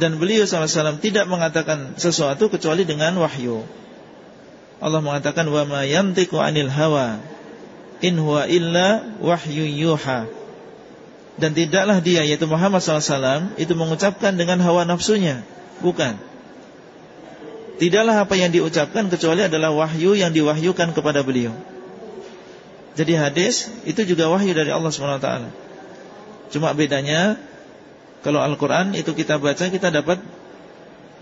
dan beliau SAW tidak mengatakan sesuatu kecuali dengan wahyu. Allah mengatakan wa ma yantiqu 'anil hawa in huwa illa wahyu yuha. Dan tidaklah dia yaitu Muhammad SAW itu mengucapkan dengan hawa nafsunya, bukan. Tidaklah apa yang diucapkan kecuali adalah wahyu yang diwahyukan kepada beliau. Jadi hadis itu juga wahyu dari Allah SWT. Cuma bedanya kalau Al-Quran itu kita baca kita dapat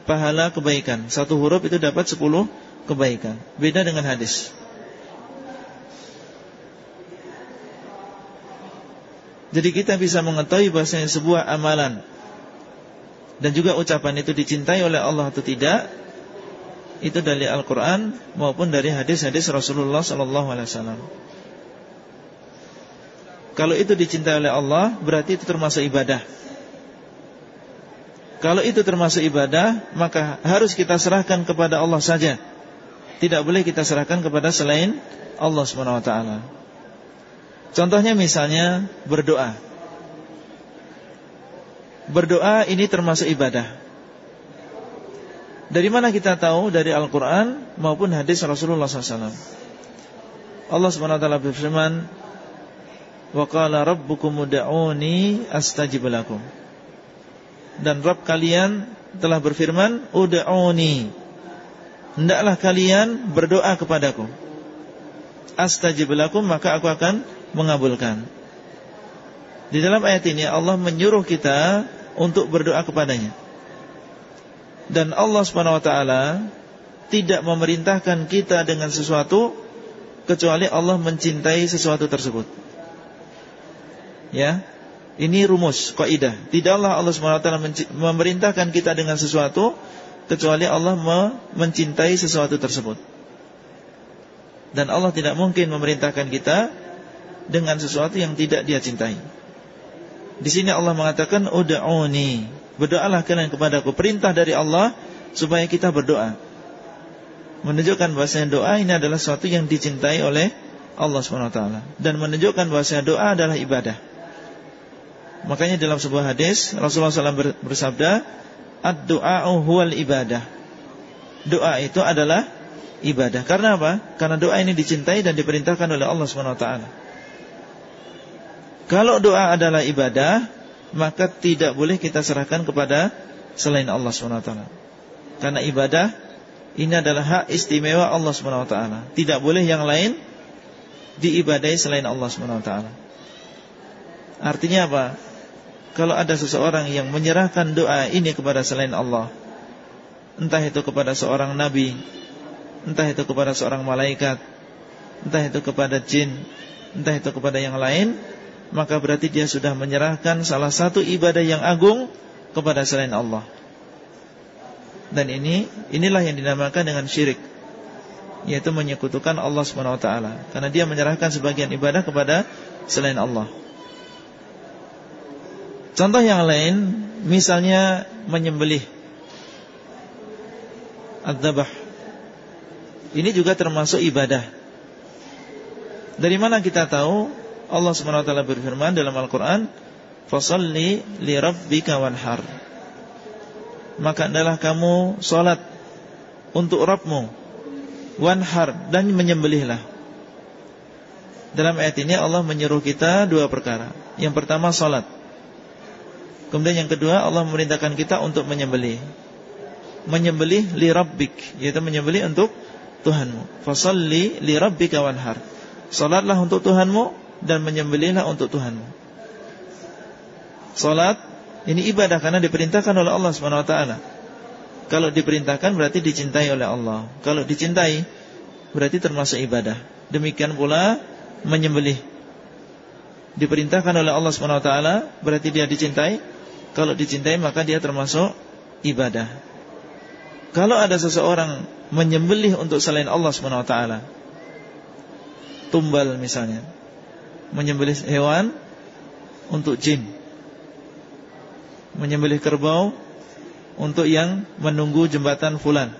pahala kebaikan. Satu huruf itu dapat sepuluh kebaikan. Beda dengan hadis. Jadi kita bisa mengetahui bahasanya sebuah amalan Dan juga ucapan itu dicintai oleh Allah atau tidak Itu dari Al-Quran maupun dari hadis-hadis Rasulullah SAW Kalau itu dicintai oleh Allah Berarti itu termasuk ibadah. Kalau itu termasuk ibadah Maka harus kita serahkan kepada Allah saja. Tidak boleh kita serahkan kepada selain Allah SWT Contohnya misalnya berdoa. Berdoa ini termasuk ibadah. Dari mana kita tahu? Dari Al-Quran maupun hadis Rasulullah SAW Allah SWT berfirman Wa qala rabbukum uda'uni astajib lakum. Dan Rabb kalian telah berfirman ud'uni. Hendaklah kalian berdoa kepadaku. Astajib lakum maka aku akan mengabulkan. Di dalam ayat ini Allah menyuruh kita untuk berdoa kepadanya. Dan Allah taala tidak memerintahkan kita dengan sesuatu kecuali Allah mencintai sesuatu tersebut ya ini rumus, kaidah. Tidaklah Allah SWT memerintahkan kita dengan sesuatu kecuali Allah mencintai sesuatu tersebut. Dan Allah tidak mungkin memerintahkan kita dengan sesuatu yang tidak Dia cintai. Di sini Allah mengatakan ud'uni. Berdoalah kalian kepadaku. Perintah dari Allah supaya kita berdoa. Menunjukkan bahasanya doa ini adalah sesuatu yang dicintai oleh Allah SWT dan menunjukkan bahasanya doa adalah ibadah. Makanya dalam sebuah hadis Rasulullah SAW bersabda Ad-du'a'u huwal ibadah. Doa itu adalah ibadah. Karena apa? Karena doa ini dicintai dan diperintahkan oleh Allah SWT Kalau doa adalah ibadah Maka tidak boleh kita serahkan kepada Selain Allah SWT Karena ibadah Ini adalah hak istimewa Allah SWT Tidak boleh yang lain Diibadai selain Allah SWT Artinya apa? Kalau ada seseorang yang menyerahkan doa ini kepada selain Allah Entah itu kepada seorang nabi entah itu kepada seorang malaikat, entah itu kepada jin, entah itu kepada yang lain, maka berarti dia sudah menyerahkan salah satu ibadah yang agung kepada selain Allah. Dan ini inilah yang dinamakan dengan syirik yaitu menyekutukan Allah taala karena dia menyerahkan sebagian ibadah kepada selain Allah. Contoh yang lain misalnya menyembelih adzabah. Ini juga termasuk ibadah. Dari mana kita tahu Allah taala berfirman dalam Al-Qur'an, "Fashalli li rabbika wanhar." Maka adalah kamu salat untuk Rabbmu wanhar dan menyembelihlah. Dalam ayat ini Allah menyuruh kita dua perkara. Yang pertama salat. Kemudian yang kedua Allah memerintahkan kita untuk menyembelih. Menyembelih li rabbik, yaitu menyembelih untuk Tuhanmu. Fasalli li rabbika wanhar. Salatlah untuk Tuhanmu dan menyembelihlah untuk Tuhanmu. Salat ini ibadah karena diperintahkan oleh Allah taala. Kalau diperintahkan berarti dicintai oleh Allah. Kalau dicintai berarti termasuk ibadah. Demikian pula menyembelih. Diperintahkan oleh Allah taala berarti dia dicintai kalau dicintai maka dia termasuk ibadah. Kalau ada seseorang menyembelih untuk selain Allah SWT Tumbal misalnya Menyembelih hewan Untuk jin Menyembelih kerbau Untuk yang menunggu jembatan fulan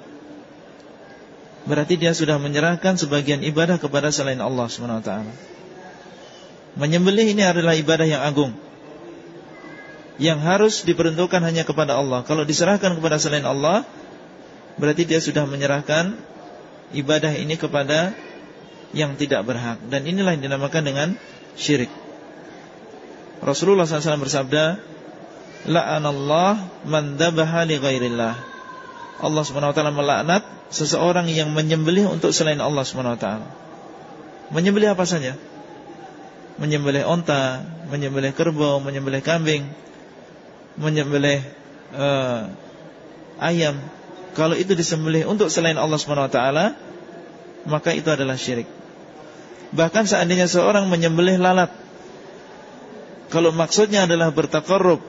Berarti dia sudah menyerahkan sebagian ibadah kepada selain Allah SWT Menyembelih ini adalah ibadah yang agung yang harus diperuntukkan hanya kepada Allah. Kalau diserahkan kepada selain Allah, berarti dia sudah menyerahkan ibadah ini kepada yang tidak berhak. Dan inilah yang dinamakan dengan syirik. Rasulullah SAW bersabda, La'anallah man dabaha li ghairillah. Allah SWT melaknat seseorang yang menyembelih untuk selain Allah SWT. Menyembelih apa saja? Menyembelih onta, menyembelih kerbau, menyembelih kambing, menyembelih uh, ayam kalau itu disembelih untuk selain Allah Subhanahu wa taala maka itu adalah syirik. Bahkan seandainya seorang menyembelih lalat kalau maksudnya adalah bertakarrub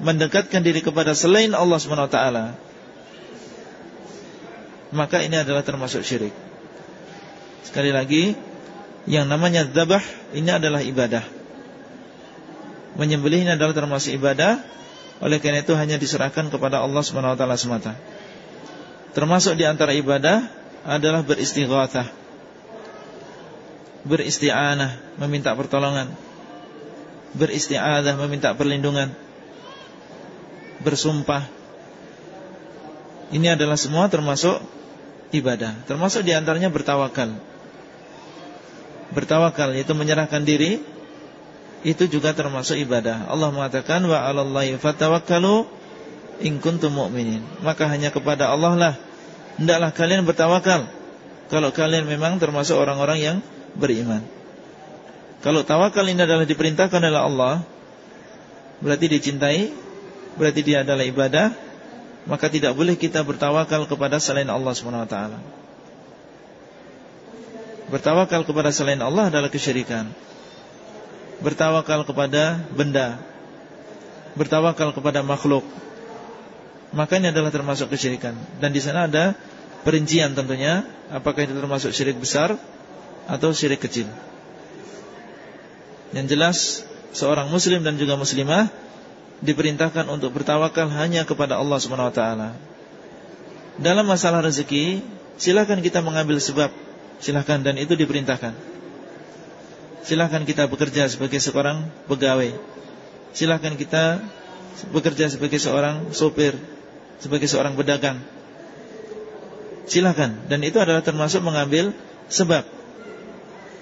mendekatkan diri kepada selain Allah Subhanahu wa taala maka ini adalah termasuk syirik. Sekali lagi yang namanya zabah ini adalah ibadah. Menyembelih ini adalah termasuk ibadah oleh karena itu hanya diserahkan kepada Allah Subhanahu wa taala semata. Termasuk di antara ibadah adalah beristighatsah. Beristi'anah, meminta pertolongan. Beristi'adzah, meminta perlindungan. Bersumpah. Ini adalah semua termasuk ibadah. Termasuk di antaranya bertawakal. Bertawakal yaitu menyerahkan diri itu juga termasuk ibadah. Allah mengatakan wa 'alallahi fatawakkalu in kuntum mu'minin. Maka hanya kepada Allah lah hendaklah kalian bertawakal kalau kalian memang termasuk orang-orang yang beriman. Kalau tawakal ini adalah diperintahkan oleh Allah, berarti dicintai, berarti dia adalah ibadah, maka tidak boleh kita bertawakal kepada selain Allah Subhanahu wa taala. Bertawakal kepada selain Allah adalah kesyirikan bertawakal kepada benda, bertawakal kepada makhluk, maka ini adalah termasuk kesyirikan. Dan di sana ada perincian tentunya, apakah itu termasuk syirik besar atau syirik kecil. Yang jelas seorang muslim dan juga muslimah diperintahkan untuk bertawakal hanya kepada Allah Subhanahu wa taala. Dalam masalah rezeki, silakan kita mengambil sebab, silakan dan itu diperintahkan. Silahkan kita bekerja sebagai seorang pegawai. Silahkan kita bekerja sebagai seorang sopir Sebagai seorang pedagang. Silahkan. Dan itu adalah termasuk mengambil sebab.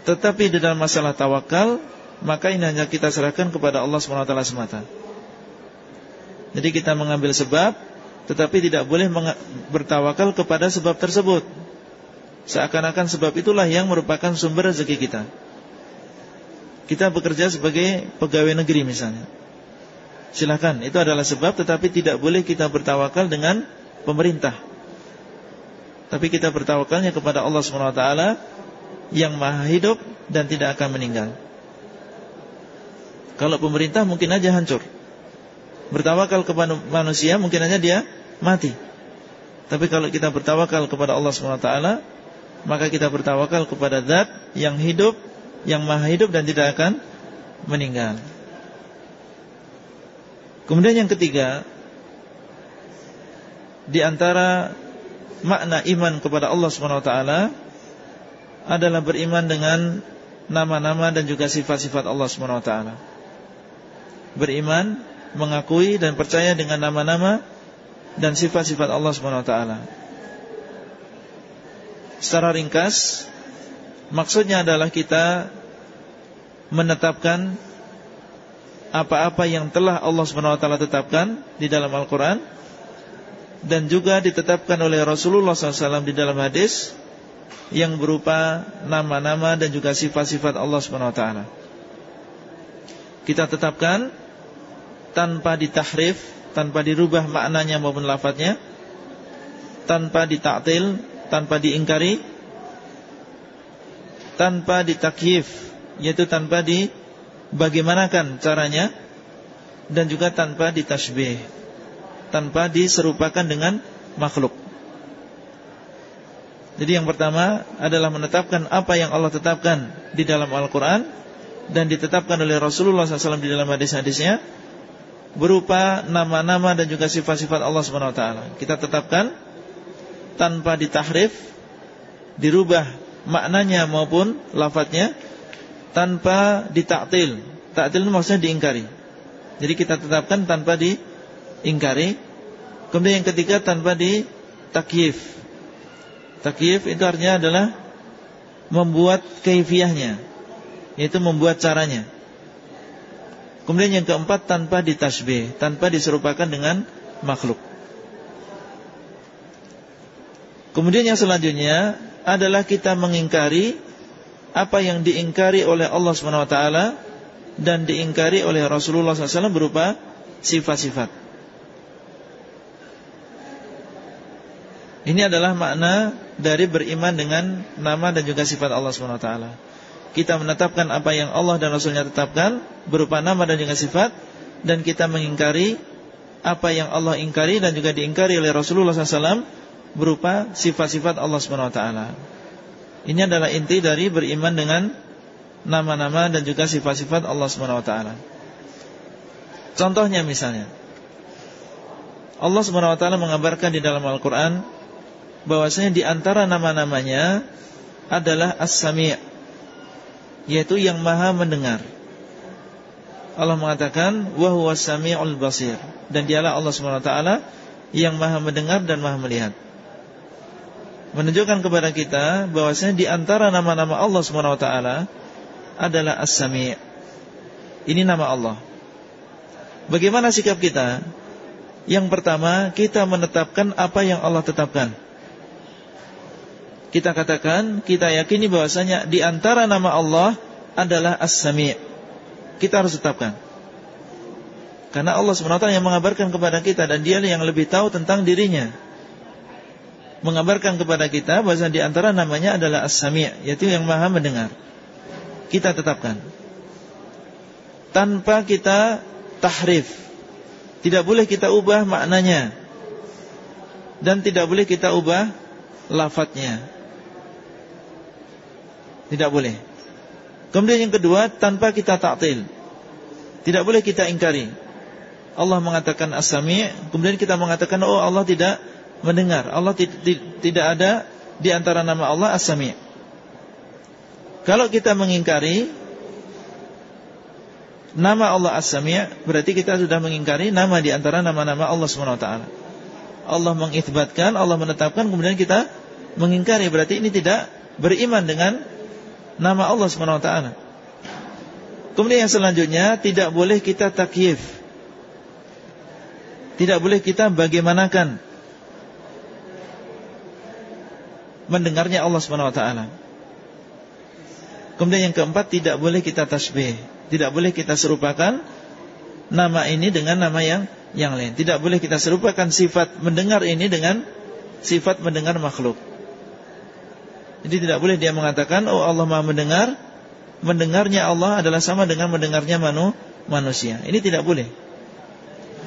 Tetapi di dalam masalah tawakal Maka ini hanya kita serahkan kepada Allah SWT semata. Jadi kita mengambil sebab Tetapi tidak boleh bertawakal kepada sebab tersebut. Seakan-akan sebab itulah yang merupakan sumber rezeki kita kita bekerja sebagai pegawai negeri misalnya. Silakan, itu adalah sebab tetapi tidak boleh kita bertawakal dengan pemerintah. Tapi kita bertawakalnya kepada Allah SWT Yang maha hidup dan tidak akan meninggal Kalau pemerintah mungkin aja hancur Bertawakal kepada manusia mungkin aja dia mati Tapi kalau kita bertawakal kepada Allah SWT Maka kita bertawakal kepada zat yang hidup Yang maha hidup dan tidak akan meninggal Kemudian yang ketiga Di antara makna iman kepada Allah SWT adalah beriman dengan nama-nama dan juga sifat-sifat Allah SWT. Beriman, mengakui dan percaya dengan nama-nama dan sifat-sifat Allah SWT. Secara ringkas, maksudnya adalah kita menetapkan apa-apa yang telah Allah SWT tetapkan di dalam Al-Quran dan juga ditetapkan oleh Rasulullah SAW di dalam hadis yang berupa nama-nama dan juga sifat-sifat Allah SWT. Kita tetapkan tanpa ditahrif, tanpa dirubah maknanya maupun lafadznya, tanpa ditaktil, tanpa diingkari, tanpa ditakyif, yaitu tanpa dibagaimanakan caranya, dan juga tanpa ditashbih tanpa diserupakan dengan makhluk. Jadi yang pertama adalah menetapkan apa yang Allah tetapkan di dalam Al-Quran dan ditetapkan oleh Rasulullah SAW di dalam hadis-hadisnya berupa nama-nama dan juga sifat-sifat Allah SWT. Kita tetapkan tanpa ditahrif, dirubah maknanya maupun lafadznya tanpa ditaktil. Taktil maksudnya diingkari. Jadi kita tetapkan tanpa diingkari Kemudian yang ketiga tanpa di takyif. Takyif itu artinya adalah membuat kaifiahnya, yaitu membuat caranya. Kemudian yang keempat tanpa ditasbih, tanpa diserupakan dengan makhluk. Kemudian yang selanjutnya adalah kita mengingkari apa yang diingkari oleh Allah SWT dan diingkari oleh Rasulullah SAW berupa sifat-sifat. Ini adalah makna dari beriman dengan nama dan juga sifat Allah SWT Kita menetapkan apa yang Allah dan Rasulnya tetapkan Berupa nama dan juga sifat Dan kita mengingkari Apa yang Allah ingkari dan juga diingkari oleh Rasulullah SAW Berupa sifat-sifat Allah SWT Ini adalah inti dari beriman dengan Nama-nama dan juga sifat-sifat Allah SWT Contohnya misalnya Allah SWT mengabarkan di dalam Al-Quran bahwasanya di antara nama-namanya adalah As-Sami' yaitu yang Maha mendengar. Allah mengatakan wa huwas basir dan dialah Allah Subhanahu wa taala yang Maha mendengar dan Maha melihat. Menunjukkan kepada kita bahwasanya di antara nama-nama Allah taala adalah As-Sami'. Ini nama Allah. Bagaimana sikap kita? Yang pertama, kita menetapkan apa yang Allah tetapkan kita katakan, kita yakini bahwasanya di antara nama Allah adalah As-Sami'. Kita harus tetapkan. Karena Allah SWT yang mengabarkan kepada kita dan dia yang lebih tahu tentang dirinya. Mengabarkan kepada kita bahwa di antara namanya adalah As-Sami', yaitu yang Maha mendengar. Kita tetapkan. Tanpa kita tahrif. Tidak boleh kita ubah maknanya. Dan tidak boleh kita ubah lafadznya. Tidak boleh Kemudian yang kedua Tanpa kita taktil Tidak boleh kita ingkari Allah mengatakan as-sami' Kemudian kita mengatakan Oh Allah tidak mendengar. Allah tidak ada Di antara nama Allah as-sami' Kalau kita mengingkari Nama Allah as-sami' Berarti kita sudah mengingkari Nama di antara nama-nama Allah SWT Allah mengithbatkan Allah menetapkan Kemudian kita mengingkari. Berarti ini tidak beriman dengan nama Allah SWT Kemudian yang selanjutnya Tidak boleh kita takyif. Tidak boleh kita bagaimanakan Mendengarnya Allah SWT Kemudian yang keempat Tidak boleh kita tasbih. Tidak boleh kita serupakan Nama ini dengan nama yang yang lain. Tidak boleh kita serupakan sifat mendengar ini dengan Sifat mendengar makhluk. Jadi tidak boleh dia mengatakan oh Allah Maha mendengar, mendengarnya Allah adalah sama dengan mendengarnya manu, manusia. Ini tidak boleh.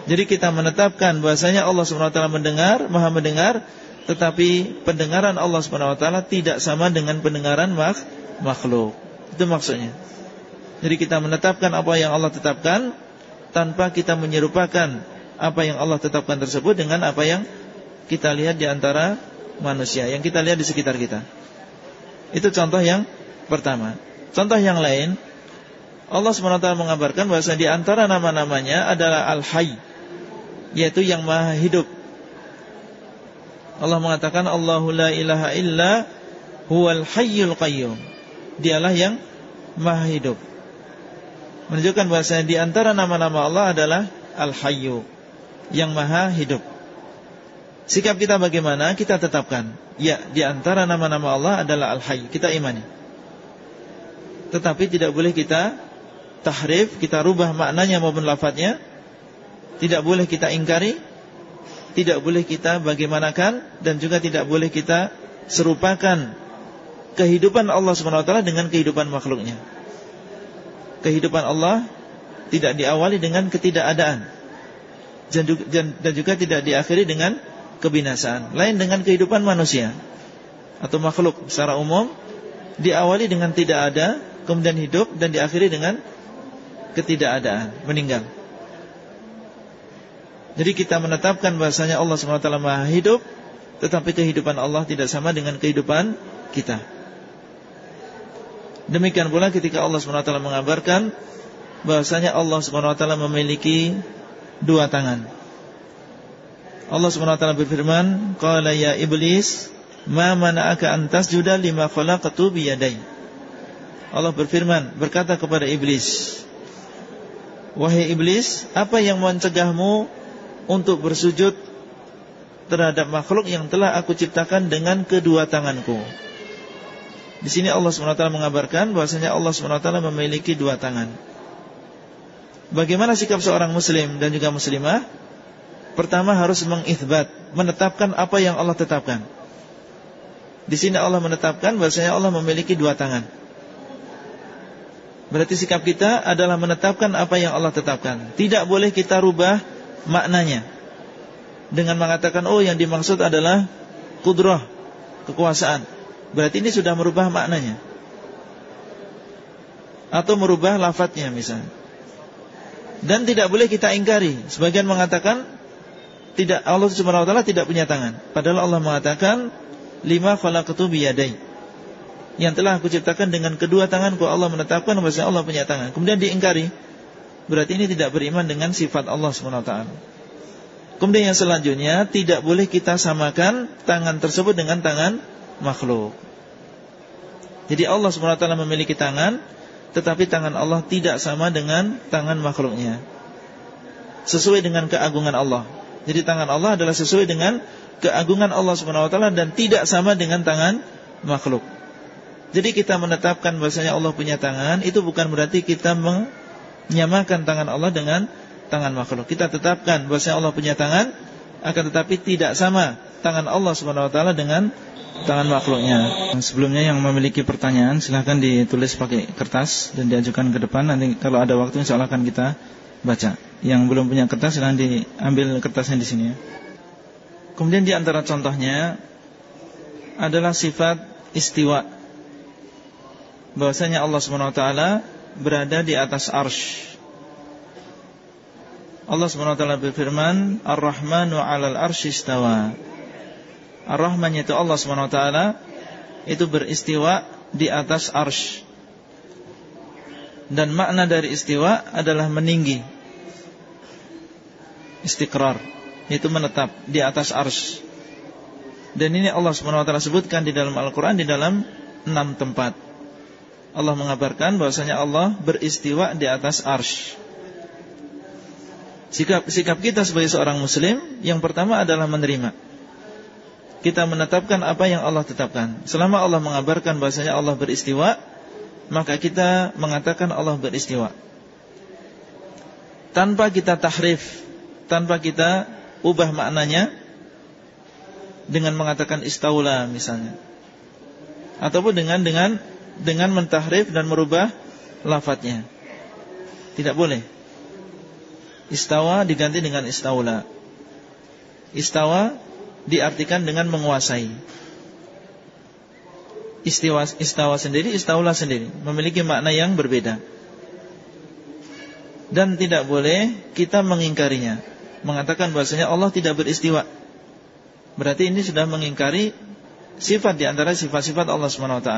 Jadi kita menetapkan bahasanya Allah SWT mendengar, Maha mendengar, tetapi pendengaran Allah SWT tidak sama dengan pendengaran mak makhluk. Itu maksudnya. Jadi kita menetapkan apa yang Allah tetapkan tanpa kita menyerupakan apa yang Allah tetapkan tersebut dengan apa yang kita lihat di antara manusia, yang kita lihat di sekitar kita. Itu contoh yang pertama. Contoh yang lain, Allah SWT mengabarkan bahwa di antara nama-namanya adalah Al-Hayy, yaitu yang maha hidup. Allah mengatakan Allahu la ilaha illa huwal hayyul qayyum. Dialah yang maha hidup. Menunjukkan bahwa di antara nama-nama Allah adalah Al-Hayyu, yang maha hidup. Sikap kita bagaimana? Kita tetapkan. Ya, di antara nama-nama Allah adalah Al-Hayy. Kita imani. Tetapi tidak boleh kita tahrif, kita rubah maknanya maupun lafadznya. Tidak boleh kita ingkari. Tidak boleh kita bagaimanakan. Dan juga tidak boleh kita serupakan kehidupan Allah SWT dengan kehidupan makhluknya. Kehidupan Allah tidak diawali dengan ketidakadaan. Dan juga tidak diakhiri dengan kebinasaan. Lain dengan kehidupan manusia atau makhluk secara umum diawali dengan tidak ada, kemudian hidup dan diakhiri dengan ketidakadaan, meninggal. Jadi kita menetapkan bahasanya Allah SWT Maha hidup, tetapi kehidupan Allah tidak sama dengan kehidupan kita. Demikian pula ketika Allah SWT mengabarkan bahasanya Allah SWT memiliki dua tangan. Allah SWT berfirman, Qala ya iblis, ma mana'aka antas juda lima khalaqatu biyadai. Allah berfirman, berkata kepada iblis, Wahai iblis, apa yang mencegahmu untuk bersujud terhadap makhluk yang telah aku ciptakan dengan kedua tanganku? Di sini Allah SWT mengabarkan bahwasanya Allah SWT memiliki dua tangan. Bagaimana sikap seorang muslim dan juga muslimah Pertama harus mengithbat, menetapkan apa yang Allah tetapkan. Di sini Allah menetapkan bahwasanya Allah memiliki dua tangan. Berarti sikap kita adalah menetapkan apa yang Allah tetapkan. Tidak boleh kita rubah maknanya. Dengan mengatakan, oh yang dimaksud adalah kudrah, kekuasaan. Berarti ini sudah merubah maknanya. Atau merubah lafadznya misalnya. Dan tidak boleh kita ingkari. Sebagian mengatakan tidak Allah Subhanahu wa taala tidak punya tangan. Padahal Allah mengatakan lima khalaqtu biyadai. Yang telah aku ciptakan dengan kedua tanganku Allah menetapkan bahwa Allah punya tangan. Kemudian diingkari. Berarti ini tidak beriman dengan sifat Allah taala. Kemudian yang selanjutnya tidak boleh kita samakan tangan tersebut dengan tangan makhluk. Jadi Allah taala memiliki tangan, tetapi tangan Allah tidak sama dengan tangan makhluknya. Sesuai dengan keagungan Allah. Jadi tangan Allah adalah sesuai dengan keagungan Allah taala dan tidak sama dengan tangan makhluk. Jadi kita menetapkan bahasanya Allah punya tangan itu bukan berarti kita menyamakan tangan Allah dengan tangan makhluk. Kita tetapkan bahasanya Allah punya tangan akan tetapi tidak sama tangan Allah Subhanahu wa taala dengan tangan makhluknya. Sebelumnya yang memiliki pertanyaan silahkan ditulis pakai kertas dan diajukan ke depan nanti kalau ada waktu insyaallah akan kita baca. Yang belum punya kertas silahkan diambil kertasnya di sini ya. Kemudian di antara contohnya adalah sifat istiwa. Bahwasanya Allah SWT berada di atas arsh. Allah SWT berfirman, Ar-Rahmanu 'alal arsy istawa. Ar-Rahman yaitu Allah SWT itu beristiwa di atas arsh. Dan makna dari istiwa adalah meninggi Istiqrar Yaitu menetap di atas ars Dan ini Allah SWT sebutkan di dalam Al-Quran Di dalam enam tempat Allah mengabarkan bahwasanya Allah beristiwa di atas ars Sikap, sikap kita sebagai seorang muslim Yang pertama adalah menerima Kita menetapkan apa yang Allah tetapkan Selama Allah mengabarkan bahwasanya Allah beristiwa maka kita mengatakan Allah beristiwa. Tanpa kita tahrif, tanpa kita ubah maknanya dengan mengatakan istaula misalnya. ataupun dengan dengan dengan mentahrif dan merubah lafadznya. Tidak boleh. Istawa diganti dengan istaula. Istawa diartikan dengan menguasai. Istiwa, istawa sendiri, istaula sendiri memiliki makna yang berbeda. Dan tidak boleh kita mengingkarinya, mengatakan bahasanya Allah tidak beristiwa. Berarti ini sudah mengingkari sifat di antara sifat-sifat Allah Swt.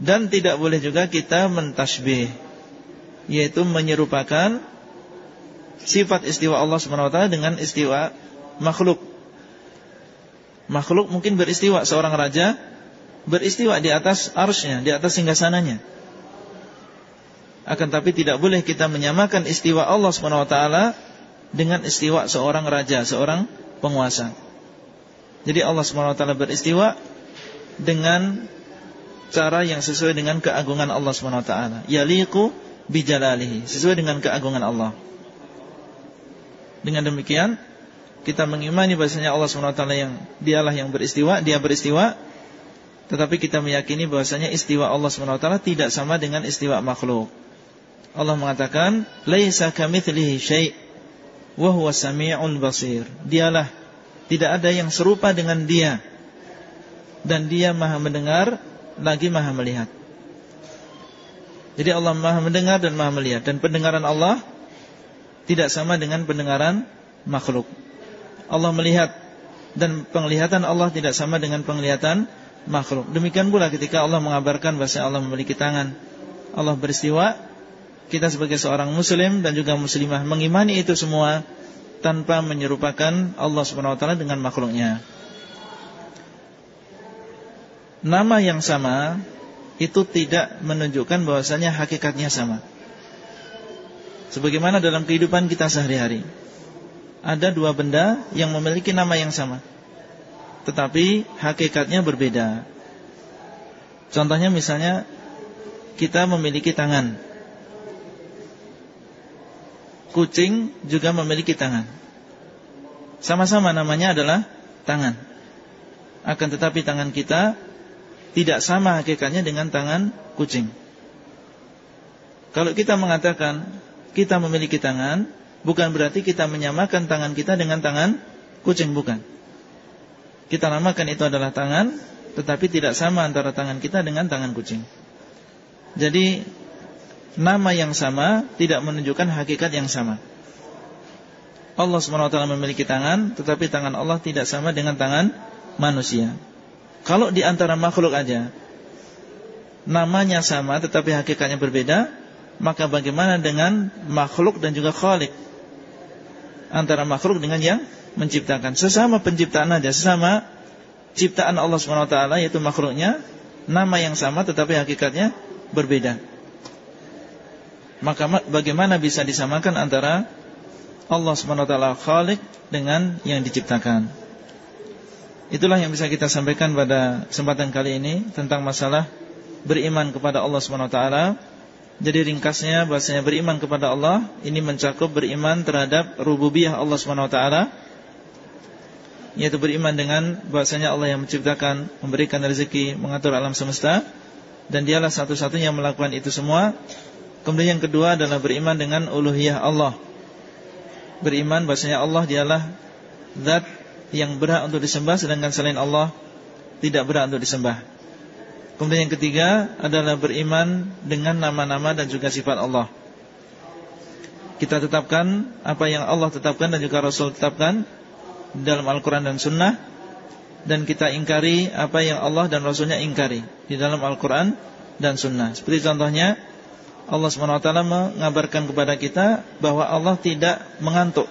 Dan tidak boleh juga kita mentasbih, yaitu menyerupakan sifat istiwa Allah Swt dengan istiwa makhluk. Makhluk mungkin beristiwa seorang raja beristiwa di atas arsnya, di atas singgasananya. Akan tapi tidak boleh kita menyamakan istiwa Allah SWT dengan istiwa seorang raja, seorang penguasa. Jadi Allah SWT beristiwa dengan cara yang sesuai dengan keagungan Allah SWT. Yaliku bijalalihi, sesuai dengan keagungan Allah. Dengan demikian, kita mengimani bahasanya Allah SWT yang dialah yang beristiwa, dia beristiwa tetapi kita meyakini bahwasanya istiwa Allah SWT tidak sama dengan istiwa makhluk. Allah mengatakan, "Laisa kamitslihi syai' wa huwa samiul basir." Dialah tidak ada yang serupa dengan Dia dan Dia Maha mendengar lagi Maha melihat. Jadi Allah Maha mendengar dan Maha melihat dan pendengaran Allah tidak sama dengan pendengaran makhluk. Allah melihat dan penglihatan Allah tidak sama dengan penglihatan makhluk. Demikian pula ketika Allah mengabarkan bahwa Allah memiliki tangan, Allah beristiwa, kita sebagai seorang muslim dan juga muslimah mengimani itu semua tanpa menyerupakan Allah SWT dengan makhluknya. Nama yang sama itu tidak menunjukkan bahwasanya hakikatnya sama. Sebagaimana dalam kehidupan kita sehari-hari. Ada dua benda yang memiliki nama yang sama tetapi hakikatnya berbeda. Contohnya misalnya kita memiliki tangan. Kucing juga memiliki tangan. Sama-sama namanya adalah tangan. Akan tetapi tangan kita tidak sama hakikatnya dengan tangan kucing. Kalau kita mengatakan kita memiliki tangan, bukan berarti kita menyamakan tangan kita dengan tangan kucing, bukan. Kita namakan itu adalah tangan Tetapi tidak sama antara tangan kita dengan tangan kucing Jadi Nama yang sama Tidak menunjukkan hakikat yang sama Allah SWT memiliki tangan Tetapi tangan Allah tidak sama dengan tangan manusia Kalau di antara makhluk aja Namanya sama tetapi hakikatnya berbeda Maka bagaimana dengan makhluk dan juga khalik Antara makhluk dengan yang menciptakan. Sesama penciptaan aja sesama ciptaan Allah SWT yaitu makhluknya nama yang sama tetapi hakikatnya berbeda. Maka bagaimana bisa disamakan antara Allah SWT khalik dengan yang diciptakan itulah yang bisa kita sampaikan pada kesempatan kali ini tentang masalah beriman kepada Allah SWT jadi ringkasnya bahasanya beriman kepada Allah ini mencakup beriman terhadap rububiyah Allah SWT yaitu beriman dengan bahasanya Allah yang menciptakan, memberikan rezeki, mengatur alam semesta dan dialah satu-satunya yang melakukan itu semua. Kemudian yang kedua adalah beriman dengan uluhiyah Allah. Beriman bahasanya Allah dialah zat yang berhak untuk disembah sedangkan selain Allah tidak berhak untuk disembah. Kemudian yang ketiga adalah beriman dengan nama-nama dan juga sifat Allah. Kita tetapkan apa yang Allah tetapkan dan juga Rasul tetapkan dalam Al-Quran dan Sunnah dan kita ingkari apa yang Allah dan Rasulnya ingkari di dalam Al-Quran dan Sunnah. Seperti contohnya Allah SWT mengabarkan kepada kita bahwa Allah tidak mengantuk.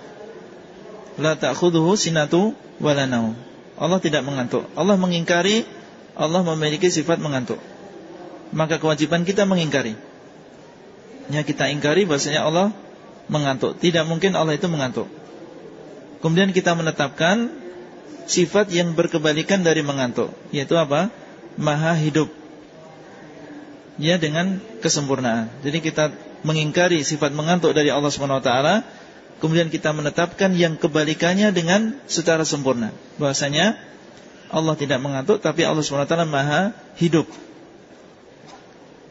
La ta'khuduhu sinatu walanau. Allah tidak mengantuk. Allah mengingkari Allah memiliki sifat mengantuk. Maka kewajiban kita mengingkari. Ya kita ingkari bahasanya Allah mengantuk. Tidak mungkin Allah itu mengantuk. Kemudian kita menetapkan sifat yang berkebalikan dari mengantuk, yaitu apa? Maha hidup. Ya dengan kesempurnaan. Jadi kita mengingkari sifat mengantuk dari Allah Subhanahu wa taala, kemudian kita menetapkan yang kebalikannya dengan secara sempurna. Bahwasanya Allah tidak mengantuk tapi Allah SWT maha hidup.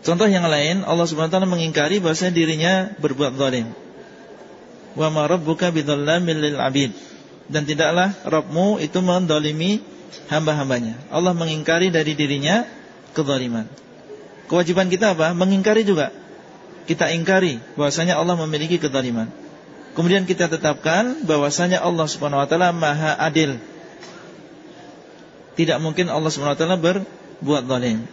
Contoh yang lain Allah SWT mengingkari bahwa dirinya berbuat zalim. Wa ma rabbuka bidhallamin lil abid. Dan tidaklah Rabbmu itu mendolimi hamba-hambanya. Allah mengingkari dari dirinya kezaliman. Kewajiban kita apa? Mengingkari juga. Kita ingkari bahwasanya Allah memiliki kezaliman Kemudian kita tetapkan bahwasanya Allah Subhanahu wa taala Maha Adil. Tidak mungkin Allah Subhanahu wa taala berbuat zalim.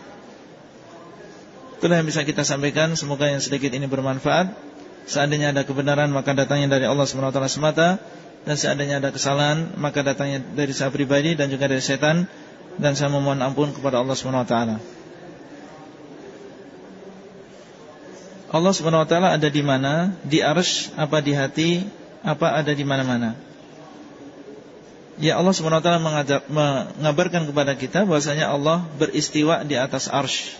Itulah yang bisa kita sampaikan, semoga yang sedikit ini bermanfaat. Seandainya ada kebenaran maka datangnya dari Allah Subhanahu wa taala semata dan seandainya ada kesalahan maka datangnya dari saya pribadi dan juga dari setan dan saya memohon ampun kepada Allah Subhanahu wa taala. Allah Subhanahu wa taala ada di mana? Di arsy apa di hati? Apa ada di mana-mana? Ya Allah Subhanahu wa taala mengabarkan kepada kita bahwasanya Allah beristiwa di atas arsy.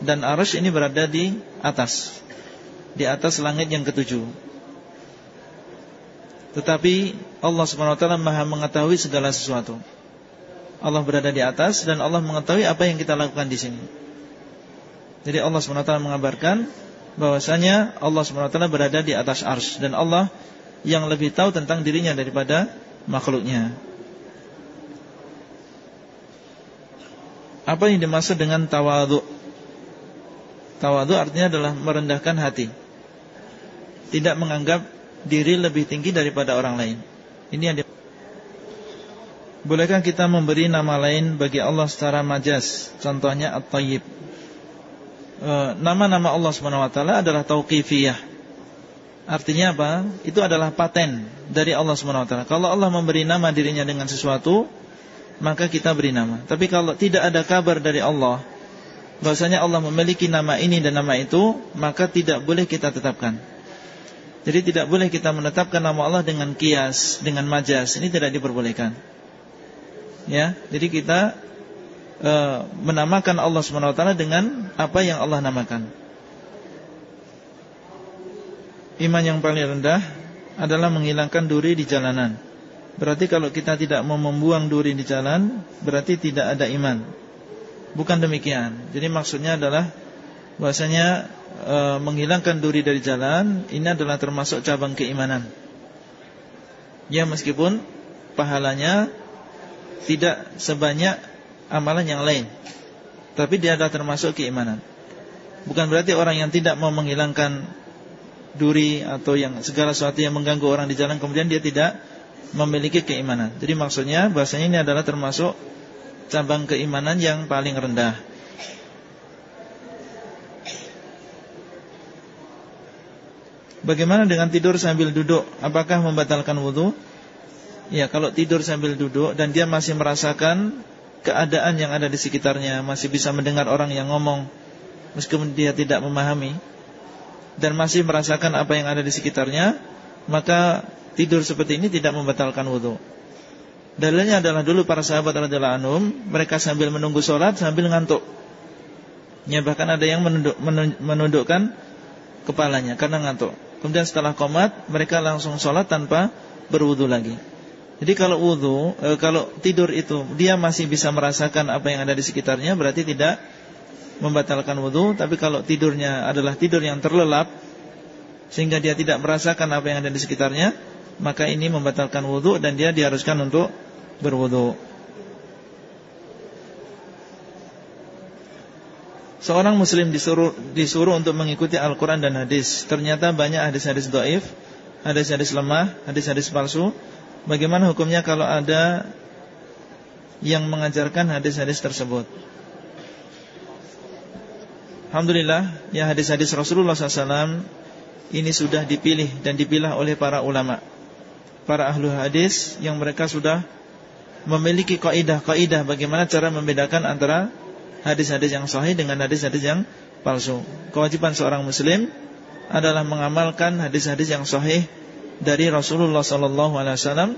Dan arsy ini berada di atas. Di atas langit yang ketujuh. Tetapi Allah Subhanahu wa taala Maha mengetahui segala sesuatu. Allah berada di atas dan Allah mengetahui apa yang kita lakukan di sini. Jadi Allah Subhanahu wa taala mengabarkan bahwasanya Allah SWT berada di atas ars dan Allah yang lebih tahu tentang dirinya daripada makhluknya. Apa yang dimaksud dengan tawadu? Tawadu artinya adalah merendahkan hati. Tidak menganggap diri lebih tinggi daripada orang lain. Ini yang Bolehkah kita memberi nama lain bagi Allah secara majas? Contohnya At-Tayyib. Eh, nama-nama Allah Swt adalah tauqifiyah. Artinya apa? Itu adalah paten dari Allah Swt. Kalau Allah memberi nama dirinya dengan sesuatu, maka kita beri nama. Tapi kalau tidak ada kabar dari Allah bahwasanya Allah memiliki nama ini dan nama itu, maka tidak boleh kita tetapkan. Jadi tidak boleh kita menetapkan nama Allah dengan kias, dengan majas. Ini tidak diperbolehkan. Ya, jadi kita e, menamakan Allah SWT dengan apa yang Allah namakan. Iman yang paling rendah adalah menghilangkan duri di jalanan. Berarti kalau kita tidak mau membuang duri di jalan, berarti tidak ada iman. Bukan demikian. Jadi maksudnya adalah bahasanya e, menghilangkan duri dari jalan ini adalah termasuk cabang keimanan. Ya meskipun pahalanya tidak sebanyak amalan yang lain. Tapi dia adalah termasuk keimanan. Bukan berarti orang yang tidak mau menghilangkan Duri atau yang segala sesuatu yang mengganggu orang di jalan Kemudian dia tidak memiliki keimanan. Jadi maksudnya bahasanya ini adalah termasuk Cabang keimanan yang paling rendah. Bagaimana dengan tidur sambil duduk? Apakah membatalkan wudhu Ya kalau tidur sambil duduk Dan dia masih merasakan keadaan yang ada di sekitarnya, masih bisa mendengar orang yang ngomong meskipun dia tidak memahami dan masih merasakan apa yang ada di sekitarnya, maka tidur seperti ini tidak membatalkan wudhu. Dalilnya adalah dulu para sahabat radhiyallahu anhum, mereka sambil menunggu sholat sambil ngantuk. Ya bahkan ada yang menunduk, menundukkan kepalanya karena ngantuk. Kemudian setelah komat, mereka langsung sholat tanpa berwudhu lagi. Jadi kalau wudhu, e, kalau tidur itu dia masih bisa merasakan apa yang ada di sekitarnya, berarti tidak membatalkan wudhu. Tapi kalau tidurnya adalah tidur yang terlelap, sehingga dia tidak merasakan apa yang ada di sekitarnya, maka ini membatalkan wudhu dan dia diharuskan untuk berwudhu. Seorang muslim disuruh, disuruh untuk mengikuti Al-Quran dan hadis Ternyata banyak hadis-hadis do'if Hadis-hadis lemah, hadis-hadis palsu Bagaimana hukumnya kalau ada yang mengajarkan hadis-hadis tersebut? Alhamdulillah, ya hadis-hadis Rasulullah SAW ini sudah dipilih dan dipilah oleh para ulama, para ahlu hadis yang mereka sudah memiliki kaidah-kaidah bagaimana cara membedakan antara hadis-hadis yang sahih dengan hadis-hadis yang palsu. Kewajiban seorang muslim adalah mengamalkan hadis-hadis yang sahih dari Rasulullah sallallahu alaihi wasallam